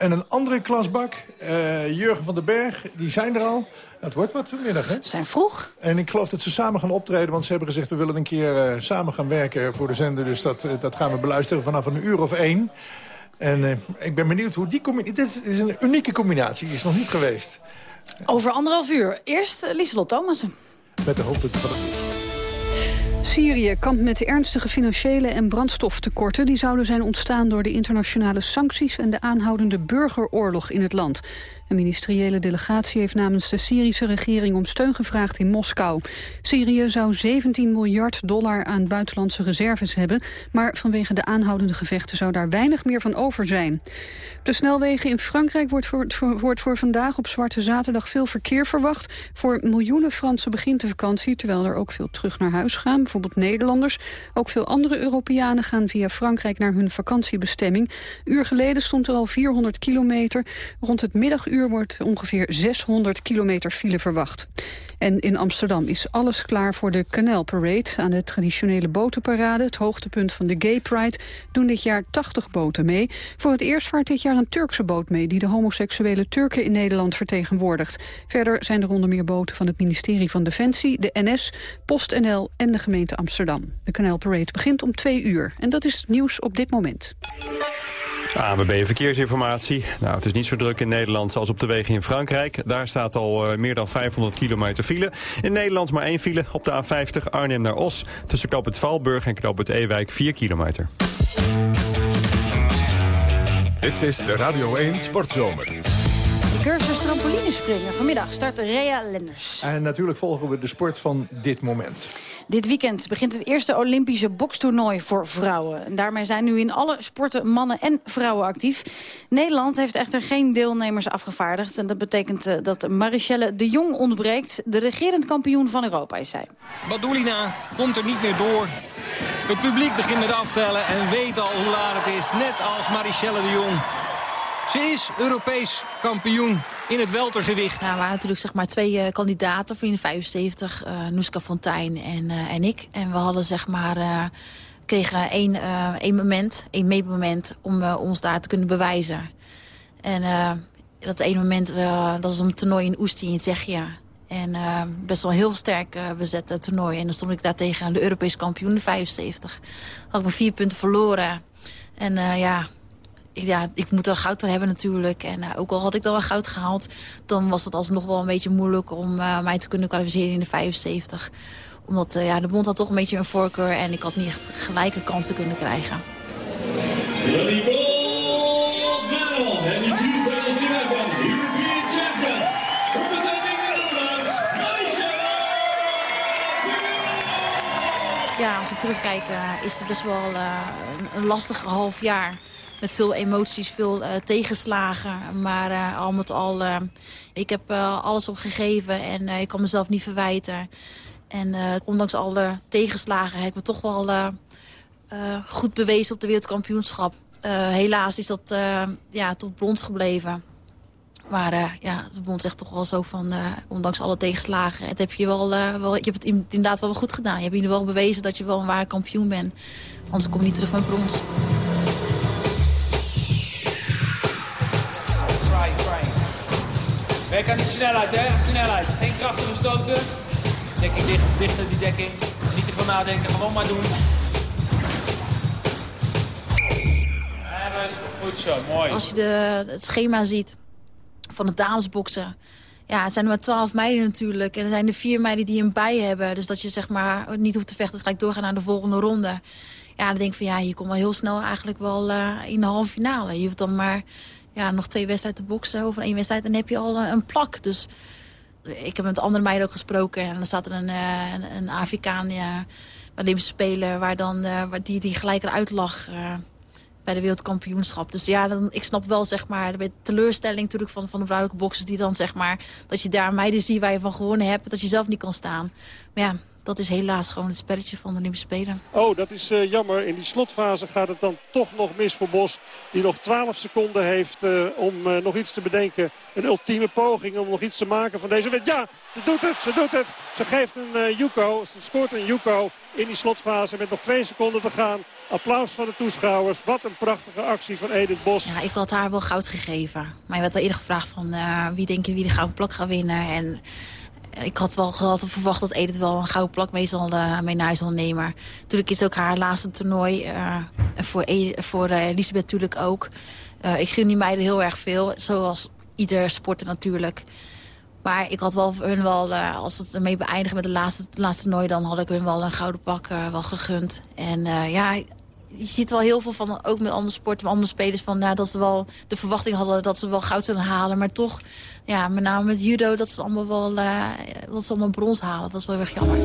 En een andere klasbak, uh, Jurgen van den Berg, die zijn er al. Het wordt wat vanmiddag, hè? Ze zijn vroeg. En ik geloof dat ze samen gaan optreden, want ze hebben gezegd... we willen een keer uh, samen gaan werken voor de zender. Dus dat, uh, dat gaan we beluisteren vanaf een uur of één. En ik ben benieuwd hoe die combinatie... Dit is een unieke combinatie, die is nog niet geweest. Over anderhalf uur. Eerst Lieselot Thomassen. Met de hoofdpunten van het Syrië kampt met ernstige financiële en brandstoftekorten. Die zouden zijn ontstaan door de internationale sancties... en de aanhoudende burgeroorlog in het land. Een ministeriële delegatie heeft namens de Syrische regering om steun gevraagd in Moskou. Syrië zou 17 miljard dollar aan buitenlandse reserves hebben, maar vanwege de aanhoudende gevechten zou daar weinig meer van over zijn. De snelwegen in Frankrijk wordt voor, wordt voor vandaag op Zwarte Zaterdag veel verkeer verwacht. Voor miljoenen Fransen begint de vakantie, terwijl er ook veel terug naar huis gaan. Bijvoorbeeld Nederlanders. Ook veel andere Europeanen gaan via Frankrijk naar hun vakantiebestemming. Uur geleden stond er al 400 kilometer. Rond het middaguur wordt ongeveer 600 kilometer file verwacht. En in Amsterdam is alles klaar voor de Canal Parade. Aan de traditionele botenparade, het hoogtepunt van de Gay Pride... doen dit jaar 80 boten mee. Voor het eerst vaart dit jaar een Turkse boot mee... die de homoseksuele Turken in Nederland vertegenwoordigt. Verder zijn er onder meer boten van het ministerie van Defensie... de NS, PostNL en de gemeente Amsterdam. De Canal Parade begint om twee uur. En dat is het nieuws op dit moment. ANWB Verkeersinformatie. Nou, het is niet zo druk in Nederland als op de wegen in Frankrijk. Daar staat al uh, meer dan 500 kilometer file. In Nederland maar één file op de A50 Arnhem naar Os. Tussen Knoop het Valburg en Knoop het Ewijk 4 kilometer. Dit is de Radio 1 Sportzomer. Vanmiddag start Rea Lenders. En natuurlijk volgen we de sport van dit moment. Dit weekend begint het eerste Olympische bokstoernooi voor vrouwen. En daarmee zijn nu in alle sporten mannen en vrouwen actief. Nederland heeft echter geen deelnemers afgevaardigd. En dat betekent eh, dat Marichelle de Jong ontbreekt. De regerend kampioen van Europa is zij. Badulina komt er niet meer door. Het publiek begint met aftellen en weet al hoe laat het is. Net als Marichelle de Jong. Ze is Europees kampioen in het weltergewicht. Nou, er waren natuurlijk zeg maar, twee uh, kandidaten voor in de 75. Uh, Noeska Fontijn en, uh, en ik. En we hadden zeg maar, kregen één, één moment, één meetmoment om ons daar te kunnen bewijzen. En dat ene moment, dat was een toernooi in Oesti in Tsjechië. En best wel heel sterk bezet toernooi. En dan stond ik daar tegen de Europese kampioen, de 75. Had ik me vier punten verloren. En ja, ja, ik moet er goud voor hebben natuurlijk. En uh, ook al had ik dan wel goud gehaald... dan was het alsnog wel een beetje moeilijk om uh, mij te kunnen kwalificeren in de 75. Omdat uh, ja, de bond had toch een beetje een voorkeur... en ik had niet echt gelijke kansen kunnen krijgen. Ja, als we terugkijken is het best wel een, een lastig half jaar met veel emoties, veel uh, tegenslagen. Maar uh, al met al, uh, ik heb alles opgegeven en ik kan mezelf niet verwijten. En ondanks alle tegenslagen heb ik me toch wel goed bewezen op de wereldkampioenschap. helaas is dat ja, tot brons gebleven. Maar ja, de bond zegt toch wel zo van, ondanks alle tegenslagen... Het heb je, wel, wel, je hebt het inderdaad wel goed gedaan. Je hebt in geval bewezen dat je wel een ware kampioen bent. Anders kom je niet terug met brons. Werk aan die snelheid, hè? Snelheid. Geen krachtige stoten. Dekking dicht, dichter die dekking. Niet ervan nadenken, gewoon maar doen. En goed zo, mooi. Als je de, het schema ziet van het damesboksen... Ja, het zijn er maar twaalf meiden natuurlijk. En er zijn er vier meiden die een bij hebben. Dus dat je zeg maar niet hoeft te vechten, gelijk doorgaan naar de volgende ronde. Ja, dan denk ik van ja, je komt wel heel snel eigenlijk wel uh, in de halve finale. Je hoeft dan maar ja, nog twee wedstrijden boksen of één wedstrijd... dan heb je al een, plak. Dus ik heb met andere meiden ook gesproken. En dan staat er een, eh, een, een Afrikaan ja, Spelen... Waar dan, uh, waar die, die gelijk eruit lag bij de wereldkampioenschap. Dus ja, dan, ik snap wel zeg maar, de teleurstelling natuurlijk van, van de vrouwelijke boxers... die dan zeg maar, dat je daar meiden ziet waar je van gewonnen hebt... dat je zelf niet kan staan. Maar ja, dat is helaas gewoon het spelletje van de Olympische Spelen. Oh, dat is uh, jammer. In die slotfase gaat het dan toch nog mis voor Bos. Die nog 12 seconden heeft uh, om uh, nog iets te bedenken. Een ultieme poging om nog iets te maken van deze wedstrijd. Ja, ze doet het, ze doet het. Ze geeft een Yuko, ze scoort een Yuko in die slotfase met nog twee seconden te gaan. Applaus van de toeschouwers. Wat een prachtige actie van Edith Bos. Ja, ik had haar wel goud gegeven. Maar je werd al eerder gevraagd van wie denk je wie de gouden plak gaat winnen. En ik had wel altijd verwacht dat Edith wel een gouden plak mee, zal, uh, mee naar huis zal nemen. Natuurlijk is ook haar laatste toernooi. Voor Edith, voor Elisabeth natuurlijk ook. ik gun die meiden heel erg veel. Zoals ieder sporter natuurlijk. Maar ik had wel hun wel, als het ermee beëindigt met de laatste, laatste toernooi... dan had ik hun wel een gouden pak wel gegund. En ja, je ziet wel heel veel van, ook met andere sporten, met andere spelers... Van, nou, dat ze wel de verwachting hadden dat ze wel goud zullen halen. Maar toch, ja, met name met judo, dat ze allemaal wel uh, dat ze allemaal brons halen. Dat is wel heel erg jammer.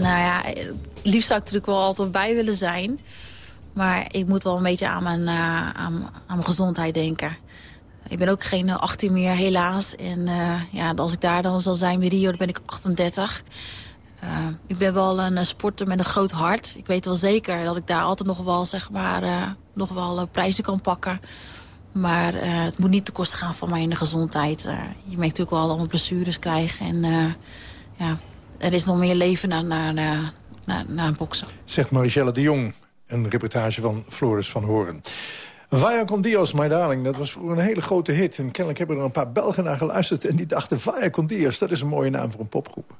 Nou ja, liefst zou ik natuurlijk wel altijd bij willen zijn. Maar ik moet wel een beetje aan mijn, uh, aan, aan mijn gezondheid denken. Ik ben ook geen 18 meer, helaas. En ja, als ik daar dan zal zijn bij Rio, dan ben ik 38. ik ben wel een sporter met een groot hart. Ik weet wel zeker dat ik daar altijd nog wel, zeg maar, nog wel prijzen kan pakken. Maar het moet niet te kosten gaan van mijn gezondheid. je merkt natuurlijk wel allemaal blessures krijgen. En ja, er is nog meer leven naar, naar, naar, naar, boksen. Zegt Marichelle de Jong, een reportage van Floris van Horen. Vaya con Dios, my darling, dat was vroeger een hele grote hit. En kennelijk hebben er een paar Belgen naar geluisterd... en die dachten, Vaya con Dios, dat is een mooie naam voor een popgroep.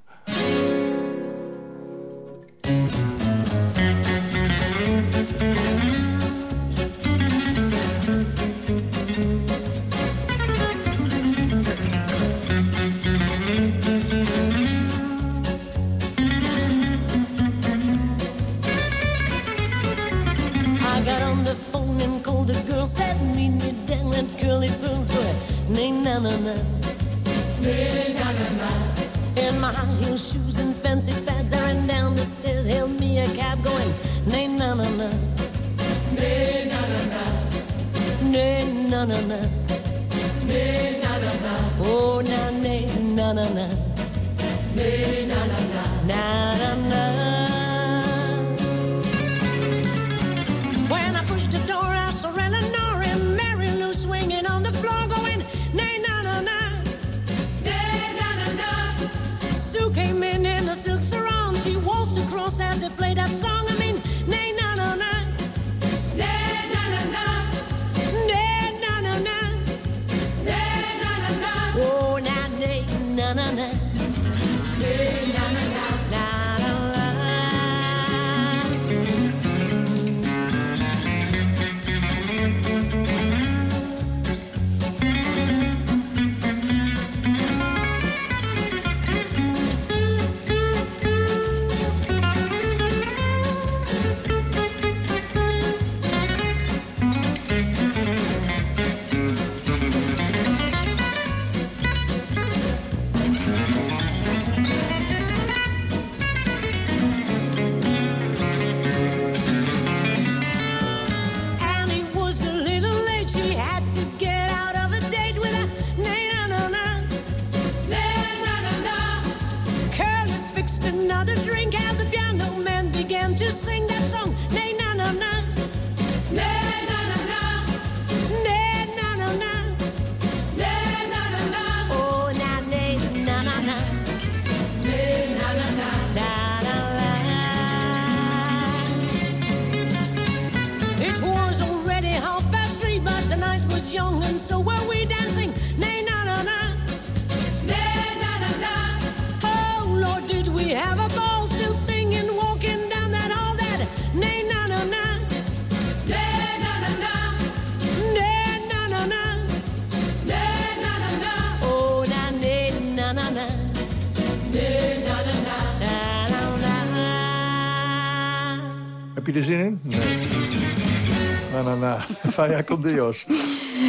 Vaya con Dios.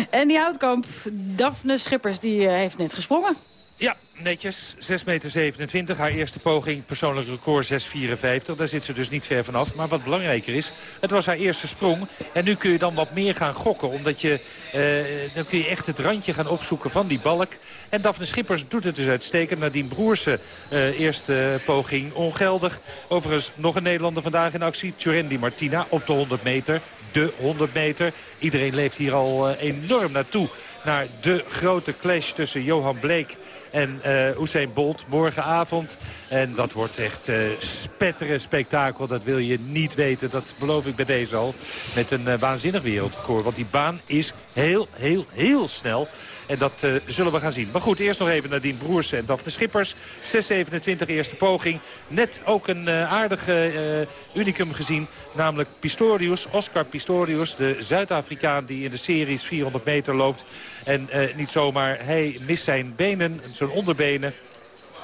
En die houtkamp, Daphne Schippers, die eh, heeft net gesprongen. Ja, netjes. 6,27 meter. Haar eerste poging, persoonlijk record 6,54. Daar zit ze dus niet ver vanaf. Maar wat belangrijker is, het was haar eerste sprong. En nu kun je dan wat meer gaan gokken. Omdat je, eh, dan kun je echt het randje gaan opzoeken van die balk. En Daphne Schippers doet het dus uitstekend. Nadien Broersen, eh, eerste poging ongeldig. Overigens nog een Nederlander vandaag in actie. Tjurendi Martina op de 100 meter. De 100 meter. Iedereen leeft hier al eh, enorm naartoe. Naar de grote clash tussen Johan Bleek en eh Usain Bolt morgenavond. En dat wordt echt eh spetteren spektakel. Dat wil je niet weten. Dat beloof ik bij deze al. Met een waanzinnig wereldrecord. Want die baan is heel, heel, heel snel. En dat eh, zullen we gaan zien. Maar goed, eerst nog even Nadine Broersen en Daphne Schippers. 6,27 eerste poging. Net ook een eh, aardige eh, unicum gezien. Namelijk Pistorius, Oscar Pistorius. De Zuid-Afrikaan die in de series 400 meter loopt. En niet zomaar, hij mist zijn benen, zijn onderbenen.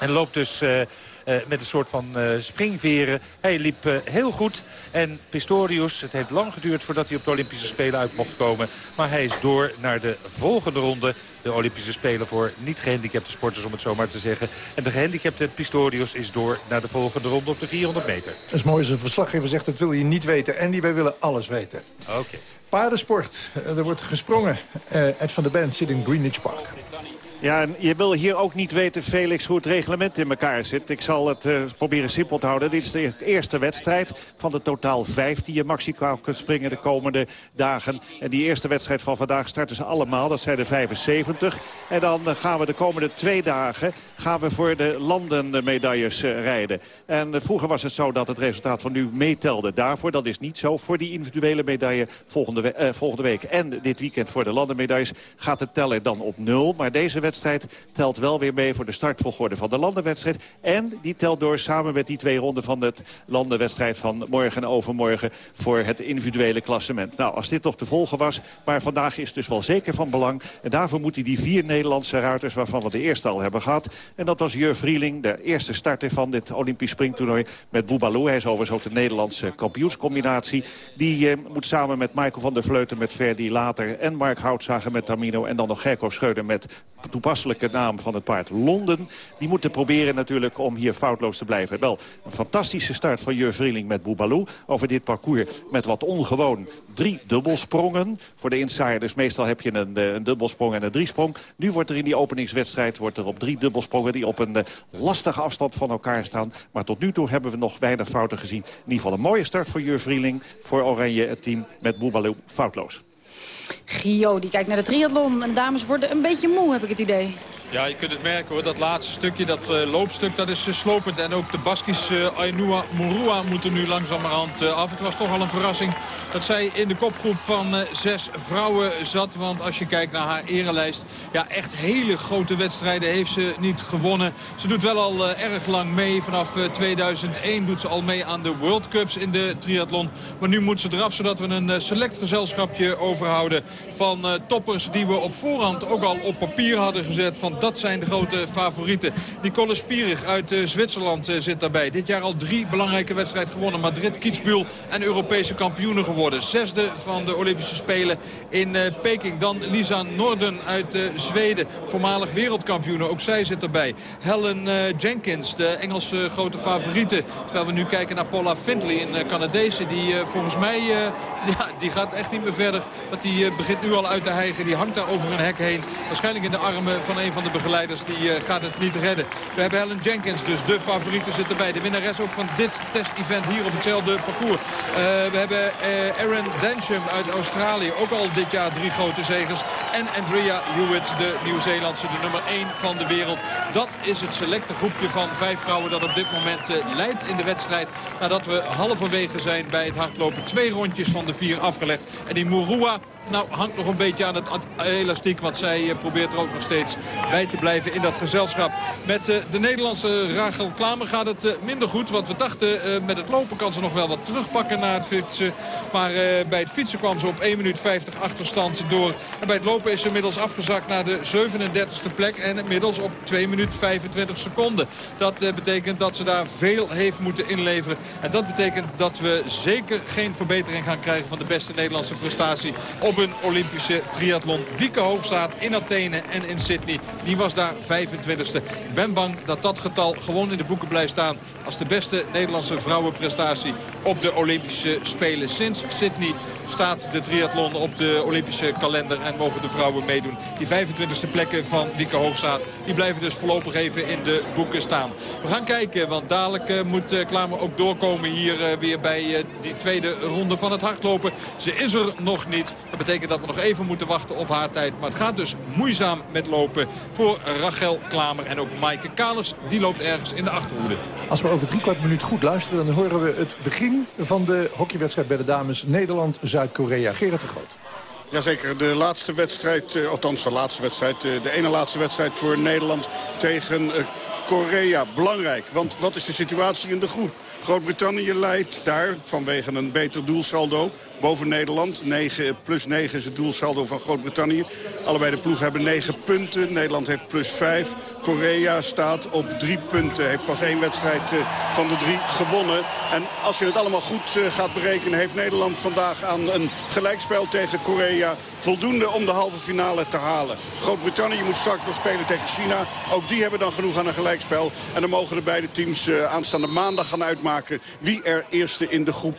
En loopt dus met een soort van eh, springveren. Hij liep heel goed. En Pistorius, het heeft lang geduurd voordat hij op de Olympische Spelen uit mocht komen. Maar hij is door naar de volgende ronde. De Olympische Spelen voor niet gehandicapte sporters, om het zo maar te zeggen. En de gehandicapte Pistorius is door naar de volgende ronde op de 400 meter. Dat is mooi als een verslaggever zegt, dat wil je niet weten. En die wij willen alles weten. Oké. Paardensport. Er wordt gesprongen. Uh, Ed van der Band zit in Greenwich Park. Ja, en je wil hier ook niet weten, Felix, hoe het reglement in elkaar zit. Ik zal het uh, proberen simpel te houden. Dit is de eerste wedstrijd van de totaal vijf die je maximaal kunt springen de komende dagen. En die eerste wedstrijd van vandaag starten ze allemaal. Dat zijn de 75. En dan uh, gaan we de komende twee dagen gaan we voor de landenmedailles uh, rijden. En vroeger was het zo dat het resultaat van nu meetelde daarvoor. Dat is niet zo. Voor die individuele medaille volgende, volgende week en dit weekend voor de landenmedailles gaat de teller dan op nul. Maar deze wedstrijd telt wel weer mee voor de startvolgorde van de landenwedstrijd. En die telt door samen met die twee ronden van de landenwedstrijd van morgen en overmorgen voor het individuele klassement. Nou, als dit toch te volgen was, maar vandaag is dus wel zeker van belang. En daarvoor moeten die vier Nederlandse ruiters, waarvan we de eerste al hebben gehad. En dat was Jur Vrieling, de eerste starter van dit Olympisch springtoernooi met Boubalou. Hij is overigens ook de Nederlandse kampioenscombinatie. Die eh, moet samen met Michael van der Vleuten met Verdi Later en Mark Houtzager met Tamino en dan nog Gerko Schreuder met toepasselijke naam van het paard Londen. Die moeten proberen natuurlijk om hier foutloos te blijven. Wel, een fantastische start van Jur Vrieling met Boubalou. Over dit parcours met wat ongewoon drie dubbelsprongen. Voor de insiders meestal heb je een, een dubbelsprong en een driesprong. Nu wordt er in die openingswedstrijd wordt er op drie dubbelsprongen... die op een uh, lastige afstand van elkaar staan. Maar tot nu toe hebben we nog weinig fouten gezien. In ieder geval een mooie start voor Jur Vrieling. Voor Oranje het team met Boubalou foutloos. Gio, die kijkt naar de triathlon. En dames worden een beetje moe, heb ik het idee. Ja, je kunt het merken hoor. Dat laatste stukje, dat uh, loopstuk, dat is uh, slopend. En ook de Baskische uh, Ainua Murua moeten nu langzamerhand uh, af. Het was toch al een verrassing dat zij in de kopgroep van zes vrouwen zat. Want als je kijkt naar haar erelijst, ja, echt hele grote wedstrijden heeft ze niet gewonnen. Ze doet wel al erg lang mee. Vanaf 2001 doet ze al mee aan de World Cups in de triathlon. Maar nu moet ze eraf, zodat we een select gezelschapje overhouden van toppers die we op voorhand ook al op papier hadden gezet van dat zijn de grote favorieten. Nicole Spierig uit uh, Zwitserland uh, zit daarbij. Dit jaar al drie belangrijke wedstrijden gewonnen. Madrid, Kitzbühel en Europese kampioenen geworden. Zesde van de Olympische Spelen in uh, Peking. Dan Lisa Norden uit Zweden. Voormalig wereldkampioene. Ook zij zit erbij. Helen Jenkins, de Engelse grote favoriete. Terwijl we nu kijken naar Paula Findlay, een Canadese. Die volgens mij, ja, die gaat echt niet meer verder. Want die begint nu al uit te hijgen. Die hangt daar over een hek heen. Waarschijnlijk in de armen van een van de begeleiders die uh, gaat het niet redden. We hebben Helen Jenkins, dus de favoriete zit erbij. De winnares ook van dit test-event hier op hetzelfde parcours. Uh, we hebben Aaron Densham uit Australië, ook al dit jaar drie grote zegers. En Andrea Hewitt, de Nieuw-Zeelandse, de nummer 1 van de wereld. Dat is het selecte groepje van vijf vrouwen dat op dit moment leidt in de wedstrijd. Nadat we halverwege zijn bij het hardlopen. Twee rondjes van de vier afgelegd. En die Murua nou, hangt nog een beetje aan het elastiek. Want zij probeert er ook nog steeds bij te blijven in dat gezelschap. Met uh, de Nederlandse Rachel Klamer gaat het uh, minder goed. Want we dachten met het lopen kan ze nog wel wat terugpakken naar het fietsen. Maar bij het fietsen kwam ze op 1 minuut 50 achterstand door. En bij het lopen is ze inmiddels afgezakt naar de 37e plek. En inmiddels op 2 minuut 25 seconden. Dat betekent dat ze daar veel heeft moeten inleveren. En dat betekent dat we zeker geen verbetering gaan krijgen van de beste Nederlandse prestatie op een Olympische triathlon. Wieke Hoogstaat in Athene en in Sydney. Die was daar 25e. Ik ben bang dat dat getal gewoon in de boeken blijft staan... als de beste Nederlandse vrouwenprestatie op de Olympische Spelen. Sinds Sydney staat de triathlon op de Olympische kalender en mogen de vrouwen meedoen. Die 25e plekken van Wieke Hoogstaat, die blijven dus voorlopig even in de boeken staan. We gaan kijken, want dadelijk uh, moet uh, Klamer ook doorkomen hier uh, weer bij die tweede ronde van het hardlopen. Ze is er nog niet. Betekent dat we nog even moeten wachten op haar tijd. Maar het gaat dus moeizaam met lopen voor Rachel Klamer en ook Maaike Kalers. Die loopt ergens in de achterhoede. Als we over drie kwart minuut goed luisteren... dan horen we het begin van de hockeywedstrijd bij de dames Nederland-Zuid-Korea. Gerard de Groot. Jazeker, de laatste wedstrijd, eh, althans de laatste wedstrijd... Eh, de ene laatste wedstrijd voor Nederland tegen eh, Korea. Belangrijk, want wat is de situatie in de groep? Groot-Brittannië leidt daar vanwege een beter doelsaldo boven Nederland. 9, plus 9 is het doelsaldo van Groot-Brittannië. Allebei de ploegen hebben 9 punten. Nederland heeft plus 5. Korea staat op 3 punten. Heeft pas één wedstrijd uh, van de drie gewonnen. En als je het allemaal goed uh, gaat berekenen... heeft Nederland vandaag aan een gelijkspel tegen Korea voldoende om de halve finale te halen. Groot-Brittannië moet straks nog spelen tegen China. Ook die hebben dan genoeg aan een gelijkspel. En dan mogen de beide teams uh, aanstaande maandag gaan uitmaken... wie er eerste in de groep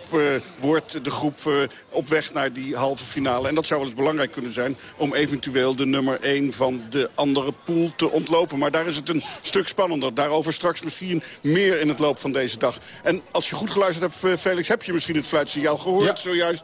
wordt. De groep op weg naar die halve finale. En dat zou wel eens belangrijk kunnen zijn... om eventueel de nummer 1 van de andere pool te ontlopen. Maar daar is het een stuk spannender. Daarover straks misschien meer in het loop van deze dag. En als je goed geluisterd hebt, Felix, heb je misschien het fluitsignaal gehoord ja. zojuist.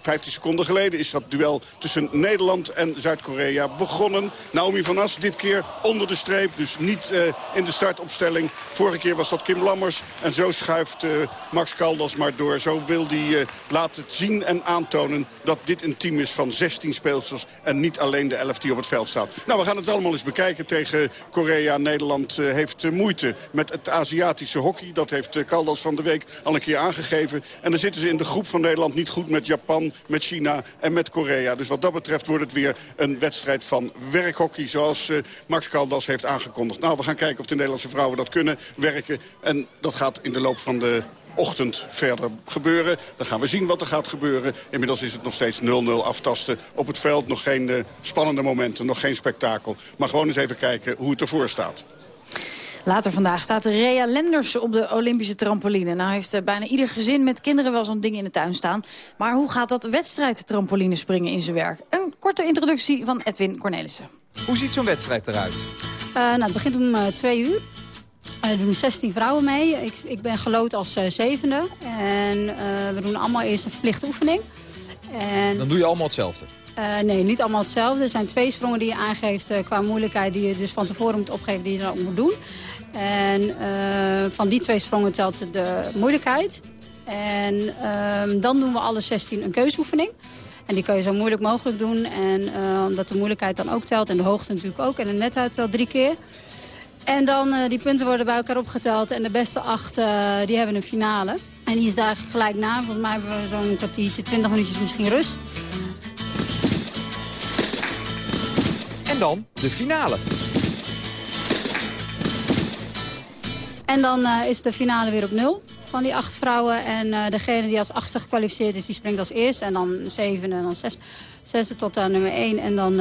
15 seconden geleden is dat duel tussen Nederland en Zuid-Korea begonnen. Naomi van As dit keer onder de streep, dus niet uh, in de startopstelling. Vorige keer was dat Kim Lammers. En zo schuift uh, Max Caldas maar door. Zo wil hij uh, laten zien en aantonen dat dit een team is van 16 speelsters... en niet alleen de 11 die op het veld staat. Nou, we gaan het allemaal eens bekijken tegen Korea. Nederland heeft moeite met het Aziatische hockey. Dat heeft Caldas van de week al een keer aangegeven. En dan zitten ze in de groep van Nederland niet goed met Japan met China en met Korea. Dus wat dat betreft wordt het weer een wedstrijd van werkhockey... zoals uh, Max Caldas heeft aangekondigd. Nou, we gaan kijken of de Nederlandse vrouwen dat kunnen werken. En dat gaat in de loop van de ochtend verder gebeuren. Dan gaan we zien wat er gaat gebeuren. Inmiddels is het nog steeds 0-0 aftasten op het veld. Nog geen uh, spannende momenten, nog geen spektakel. Maar gewoon eens even kijken hoe het ervoor staat. Later vandaag staat Rea Lenders op de Olympische trampoline. Nou heeft uh, bijna ieder gezin met kinderen wel zo'n ding in de tuin staan. Maar hoe gaat dat wedstrijd trampoline springen in zijn werk? Een korte introductie van Edwin Cornelissen. Hoe ziet zo'n wedstrijd eruit? Uh, nou, het begint om uh, twee uur. Er doen 16 vrouwen mee. Ik, ik ben geloot als zevende. En we doen allemaal eerst een verplichte oefening. En... Dan doe je allemaal hetzelfde? Uh, nee, niet allemaal hetzelfde. Er zijn twee sprongen die je aangeeft uh, qua moeilijkheid... die je dus van tevoren moet opgeven, die je dan ook moet doen. En uh, van die twee sprongen telt de moeilijkheid. En dan doen we alle 16 een keuzeoefening. En die kun je zo moeilijk mogelijk doen. En omdat de moeilijkheid dan ook telt en de hoogte natuurlijk ook. En de netheid telt drie keer. En dan die punten worden bij elkaar opgeteld. En de beste acht die hebben een finale. En die is daar gelijk na. Volgens mij hebben we zo'n kwartiertje, 20 minuutjes misschien rust. En dan de finale. En dan uh, is de finale weer op nul van die acht vrouwen. En uh, degene die als achtste gekwalificeerd is, die springt als eerste. En dan zeven en dan zes, zesde tot aan nummer één. En dan,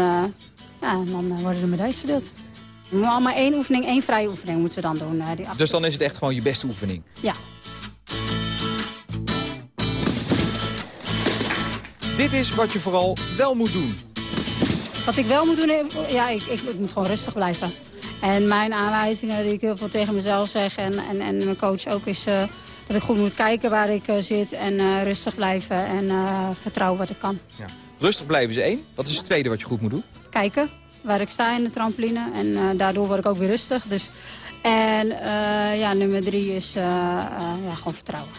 ja, dan worden de medailles verdeeld. Moeten allemaal één oefening, één vrije oefening moeten ze dan doen. die dus dan is het echt gewoon je beste oefening? Ja. Dit is wat je vooral wel moet doen. Wat ik wel moet doen, ja, ik, ik, ik moet gewoon rustig blijven. En mijn aanwijzingen die ik heel veel tegen mezelf zeg en, en, en mijn coach ook is... Uh, dat ik goed moet kijken waar ik uh, zit en uh, rustig blijven en vertrouwen wat ik kan. Ja. Rustig blijven is één. Wat is het tweede wat je goed moet doen? Kijken waar ik sta in de trampoline en daardoor word ik ook weer rustig. Dus, en ja, nummer drie is ja, gewoon vertrouwen.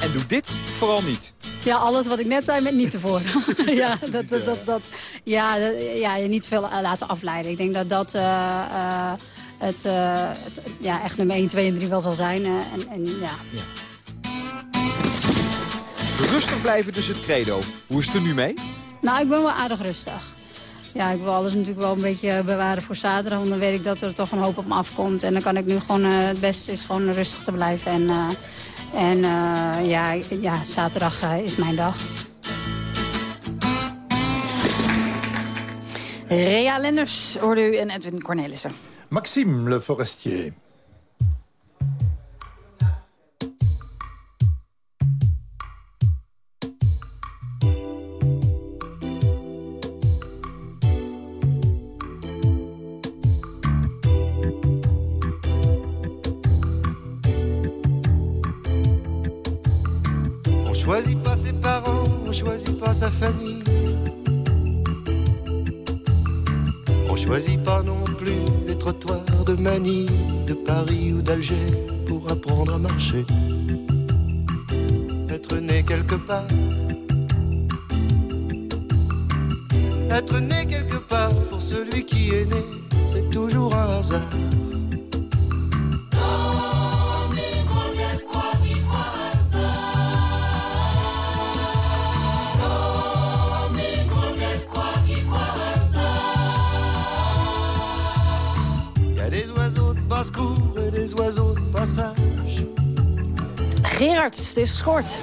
En doe dit vooral niet. Ja, alles wat ik net zei met niet tevoren. ja, dat, dat, dat, dat, ja, ja, je niet veel laten afleiden. Ik denk dat dat uh, uh, het, uh, het, ja, echt nummer 1, 2 en 3 wel zal zijn. en, en, ja. ja. Rustig blijven dus het credo. Hoe is het er nu mee? Nou, ik ben wel aardig rustig. Ja, ik wil alles natuurlijk wel een beetje bewaren voor zaterdag. Want dan weet ik dat er toch een hoop op me afkomt. En dan kan ik nu gewoon, het beste is gewoon rustig te blijven. En en uh, ja, ja, zaterdag is mijn dag. Rea Lenders hoorde u en Edwin Cornelissen. Maxime Le Forestier. Sa famille. On choisit pas non plus les trottoirs de Manille, de Paris ou d'Alger pour apprendre à marcher. Être né quelque part. Être né quelque part pour celui qui est né, c'est toujours un hasard. Et des oiseaux de passage. Gerard, het is gescoord.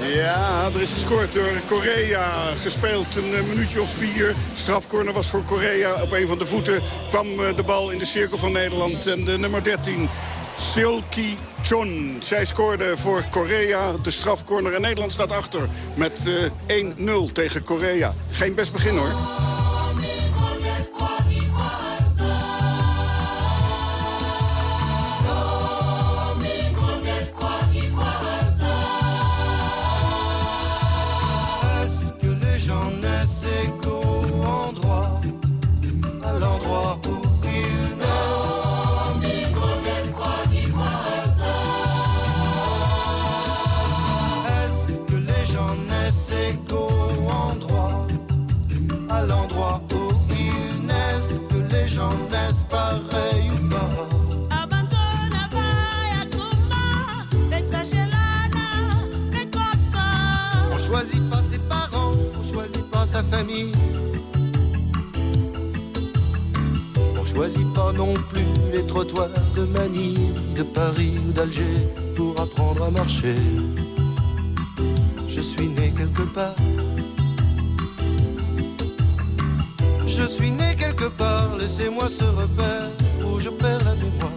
Ja, er is gescoord door Korea. Gespeeld een eh, minuutje of vier. Strafcorner was voor Korea. Op een van de voeten kwam eh, de bal in de cirkel van Nederland. En de nummer 13, Silky Chon. Zij scoorde voor Korea de strafcorner. En Nederland staat achter met eh, 1-0 tegen Korea. Geen best begin hoor. Naissent égaux en droit à l'endroit où ils naissent Que les gens naissent pareils ou pas On choisit pas ses parents, on choisit pas sa famille. On choisit pas non plus les trottoirs de Manille, de Paris ou d'Alger pour apprendre à marcher. Je suis né quelque part. Je suis né quelque part, laissez-moi ce repère où je perds la mémoire.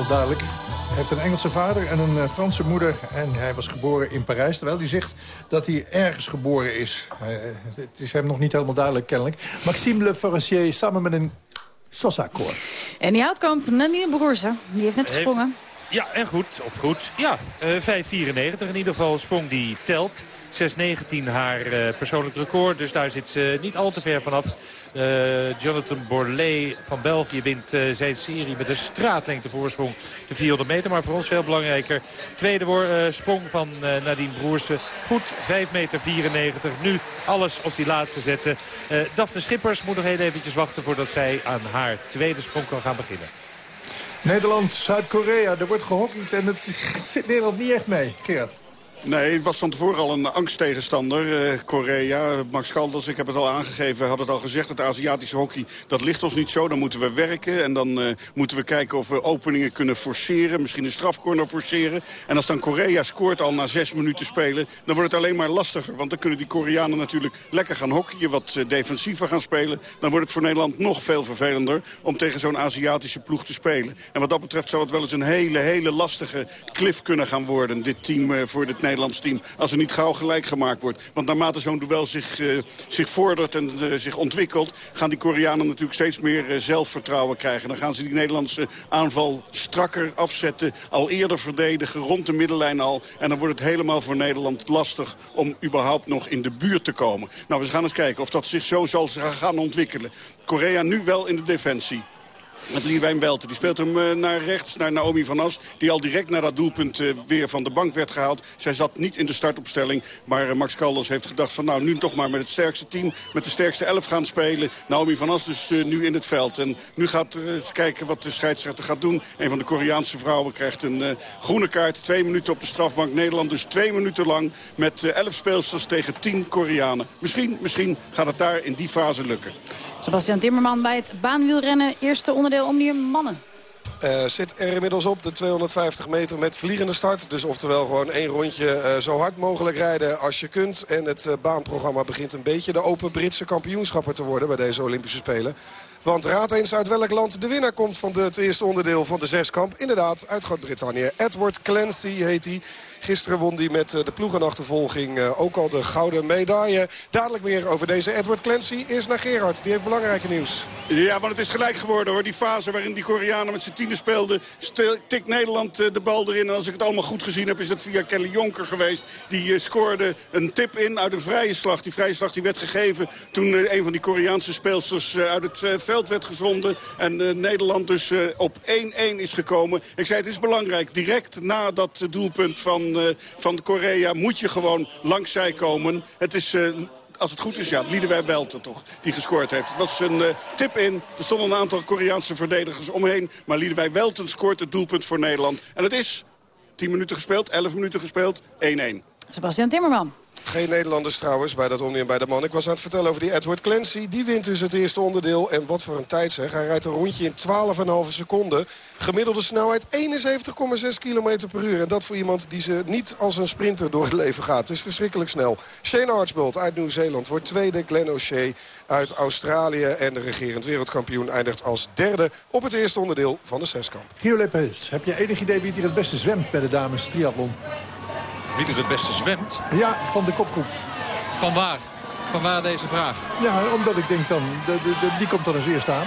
Wel duidelijk. Hij heeft een Engelse vader en een eh, Franse moeder. En hij was geboren in Parijs. Terwijl hij zegt dat hij ergens geboren is. Eh, het is hem nog niet helemaal duidelijk kennelijk. Maxime Le Forestier samen met een Sosa-koor. En die houtkamp, Nadine Broersen, die heeft net Heeft- gesprongen. Ja, en goed, of goed. Ja, eh 5,94 in ieder geval. Sprong die telt. 6,19 haar eh, persoonlijk record. Dus daar zit ze niet al te ver vanaf. Eh, Jonathan Borlée van België wint eh, zijn serie met een straatlengte voorsprong. De 400 meter, maar voor ons veel belangrijker. Tweede eh, sprong van Nadine Broersen. Goed, 5 meter 94. Nu alles op die laatste zetten. Daphne Schippers moet nog heel eventjes wachten voordat zij aan haar tweede sprong kan gaan beginnen. Nederland, Zuid-Korea, er wordt gehockeyd en het zit Nederland niet echt mee. Gerard. Nee, het was van tevoren al een angsttegenstander, eh, Korea. Max Kalders, ik heb het al aangegeven, had het al gezegd... het Aziatische hockey, dat ligt ons niet zo. Dan moeten we werken en dan eh, moeten we kijken of we openingen kunnen forceren. Misschien een strafcorner forceren. En als dan Korea scoort al na zes minuten spelen... dan wordt het alleen maar lastiger. Want dan kunnen die Koreanen natuurlijk lekker gaan hockeyen... wat eh, defensiever gaan spelen. Dan wordt het voor Nederland nog veel vervelender... om tegen zo'n Aziatische ploeg te spelen. En wat dat betreft zal het wel eens een hele, hele lastige cliff kunnen gaan worden... dit team voor het Nederlands team. Als er niet gauw gelijk gemaakt wordt. Want naarmate zo'n duel zich, eh, zich vordert en eh, zich ontwikkelt... gaan die Koreanen natuurlijk steeds meer eh, zelfvertrouwen krijgen. Dan gaan ze die Nederlandse aanval strakker afzetten. Al eerder verdedigen, rond de middenlijn al. En dan wordt het helemaal voor Nederland lastig... om überhaupt nog in de buurt te komen. Nou, we gaan eens kijken of dat zich zo zal gaan ontwikkelen. Korea nu wel in de defensie. Met Liewijn Welten. Die speelt hem eh, naar rechts, naar Naomi van As. Die al direct naar dat doelpunt eh, weer van de bank werd gehaald. Zij zat niet in de startopstelling. Maar eh, Max Kalders heeft gedacht van nou nu toch maar met het sterkste team. Met de sterkste elf gaan spelen. Naomi van As dus nu in het veld. En nu gaat eens kijken wat de scheidsrechter gaat doen. Een van de Koreaanse vrouwen krijgt een groene kaart. Twee minuten op de strafbank. Nederland dus twee minuten lang met elf speelsters tegen tien Koreanen. Misschien, misschien gaat het daar in die fase lukken. Sebastian Timmerman bij het baanwielrennen. Eerste onderdeel Omnium mannen. Uh, zit er inmiddels op de 250 meter met vliegende start. Dus oftewel gewoon één rondje uh, zo hard mogelijk rijden als je kunt. En het uh, baanprogramma begint een beetje de open Britse kampioenschappen te worden bij deze Olympische Spelen. Want raad eens uit welk land de winnaar komt van het eerste onderdeel van de zeskamp. Inderdaad, uit Groot-Brittannië. Edward Clancy heet hij. Gisteren won hij met de ploegenachtervolging uh, ook al de gouden medaille. Dadelijk meer over deze Edward Clancy. Eerst naar Gerard, die heeft belangrijke nieuws. Ja, want het is gelijk geworden hoor. Die fase waarin die Koreanen met z'n tienen speelden... tikt Nederland uh, de bal erin. En als ik het allemaal goed gezien heb, is dat via Kelly Jonker geweest. Die scoorde een tip in uit een vrije slag. Die vrije slag die werd gegeven toen een van die Koreaanse speelsters uit het veld werd gezonden. En Nederland dus op 1-1 is gekomen. Ik zei, het is belangrijk. Direct na dat doelpunt van uh, van Korea moet je gewoon langs zij komen. Het is... Uh, als het goed is, ja, Liedewij Welter toch, die gescoord heeft. Het was een uh, tip in. Er stonden een aantal Koreaanse verdedigers omheen. Maar Liedewij Welten scoort het doelpunt voor Nederland. En het is 10 minuten gespeeld, 11 minuten gespeeld, 1-1. Sebastian Timmerman. Geen Nederlanders trouwens bij dat Omni en bij de man. Ik was aan het vertellen over die Edward Clancy. Die wint dus het eerste onderdeel. En wat voor een tijd zeg. Hij rijdt een rondje in 12,5 seconden. Gemiddelde snelheid 71,6 km per uur. En dat voor iemand die ze niet als een sprinter door het leven gaat. Het is verschrikkelijk snel. Shane Archbold uit Nieuw-Zeeland wordt tweede. Glenn O'Shea uit Australië. En de regerend wereldkampioen eindigt als derde op het eerste onderdeel van de zeskamp. Gio Lepes, heb je enig idee wie hier het beste zwemt bij de dames triathlon? Wie er het beste zwemt? Ja, van de kopgroep. Van waar? Van waar deze vraag? Ja, omdat ik denk dan, de, die komt dan als eerste aan.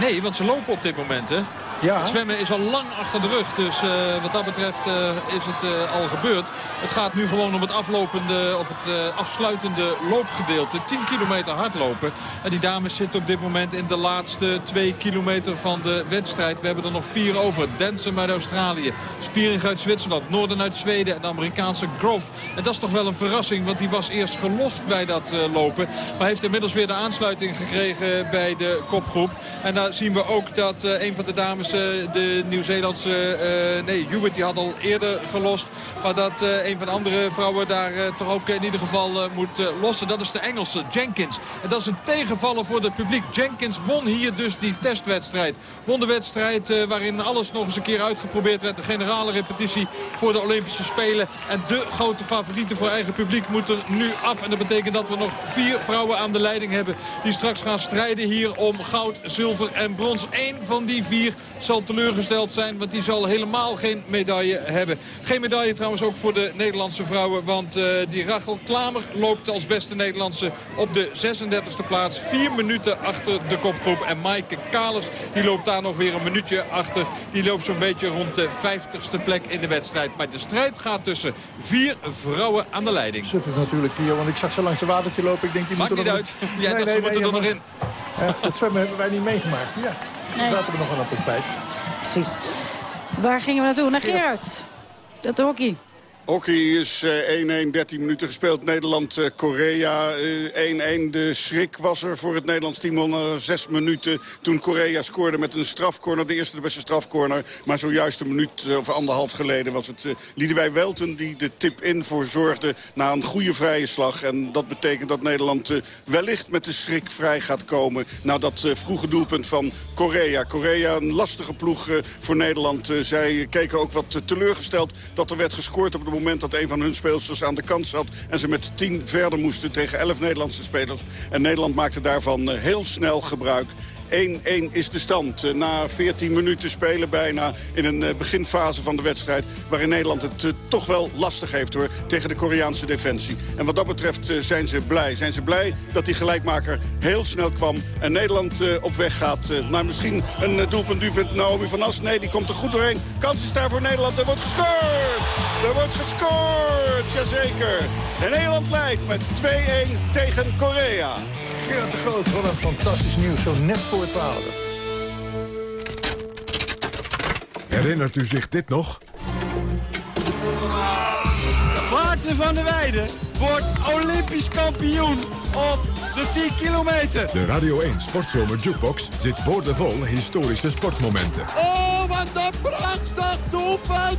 Nee, want ze lopen op dit moment, hè? Ja. Het zwemmen is al lang achter de rug. Dus uh, wat dat betreft uh, is het uh, al gebeurd. Het gaat nu gewoon om het aflopende of het afsluitende loopgedeelte. 10 kilometer hardlopen. En die dames zitten op dit moment in de laatste 2 kilometer van de wedstrijd. We hebben er nog vier over. Densen uit Australië. Spiering uit Zwitserland. Noorden uit Zweden. En de Amerikaanse Grove. En dat is toch wel een verrassing. Want die was eerst gelost bij dat lopen. Maar heeft inmiddels weer de aansluiting gekregen bij de kopgroep. En daar zien we ook dat een van de dames de Nieuw-Zeelandse... Uh, nee, Hubert die had al eerder gelost. Maar dat uh, een van de andere vrouwen daar toch ook in ieder geval moet lossen. Dat is de Engelse, Jenkins. En dat is een tegenvaller voor het publiek. Jenkins won hier dus die testwedstrijd. Won de wedstrijd waarin alles nog eens een keer uitgeprobeerd werd. De generale repetitie voor de Olympische Spelen. En de grote favorieten voor eigen publiek moeten nu af. En dat betekent dat we nog vier vrouwen aan de leiding hebben. Die straks gaan strijden hier om goud, zilver en brons. Eén van die vier zal teleurgesteld zijn. Want die zal helemaal geen medaille hebben. Geen medaille trouwens ook voor de Nederlandse vrouwen. Want uh, die Rachel Klamer loopt als beste Nederlandse op de 36e plaats. Vier minuten achter de kopgroep. En Maaike Kalers die loopt daar nog weer een minuutje achter. Die loopt zo'n beetje rond de 50ste plek in de wedstrijd. Maar de strijd gaat tussen vier vrouwen aan de leiding. Suffig natuurlijk, Rio. Want ik zag ze langs een watertje lopen. Ik denk, die Maakt moeten niet uit. Jij nee, dacht, nee, ze moeten nee, er nog in. Ja, het zwemmen hebben wij niet meegemaakt. Ja, nee. zaten we nog aan het ontbijt. Precies. Waar gingen we naartoe? Naar Gerard. Dat hockey. Hockey is 1-1, uh, 13 minuten gespeeld. Nederland-Korea 1-1. Uh, de schrik was er voor het Nederlands team al na zes minuten. Toen Korea scoorde met een strafcorner. De eerste de beste strafcorner. Maar zojuist een minuut uh, of anderhalf geleden was het Liedewij Welten... die de tip-in voor zorgde na een goede vrije slag. En dat betekent dat Nederland wellicht met de schrik vrij gaat komen... na dat vroege doelpunt van Korea. Korea een lastige ploeg voor Nederland. Zij keken ook wat teleurgesteld dat er werd gescoord op de moment dat een van hun speelsters aan de kant zat... en ze met 10 verder moesten tegen 11 Nederlandse spelers. En Nederland maakte daarvan heel snel gebruik. 1-1 is de stand. Na 14 minuten spelen bijna in een beginfase van de wedstrijd... waarin Nederland het uh, toch wel lastig heeft hoor, tegen de Koreaanse defensie. En wat dat betreft zijn ze blij. Zijn ze blij dat die gelijkmaker heel snel kwam... en Nederland op weg gaat naar misschien een doelpunt. Vindt Naomi van As. Nee, die komt er goed doorheen. Kans is daar voor Nederland. Er wordt gescoord! Er wordt gescoord! Jazeker. En Nederland leidt met 2-1 tegen Korea. Gerard de Groot, wat een fantastisch nieuws, zo net voor 12. Herinnert u zich dit nog? Maarten van der Weijden wordt Olympisch kampioen op de 10 kilometer. De Radio 1 Sportzomer Jukebox zit boordevol historische sportmomenten. Oh, wat een prachtig doelpunt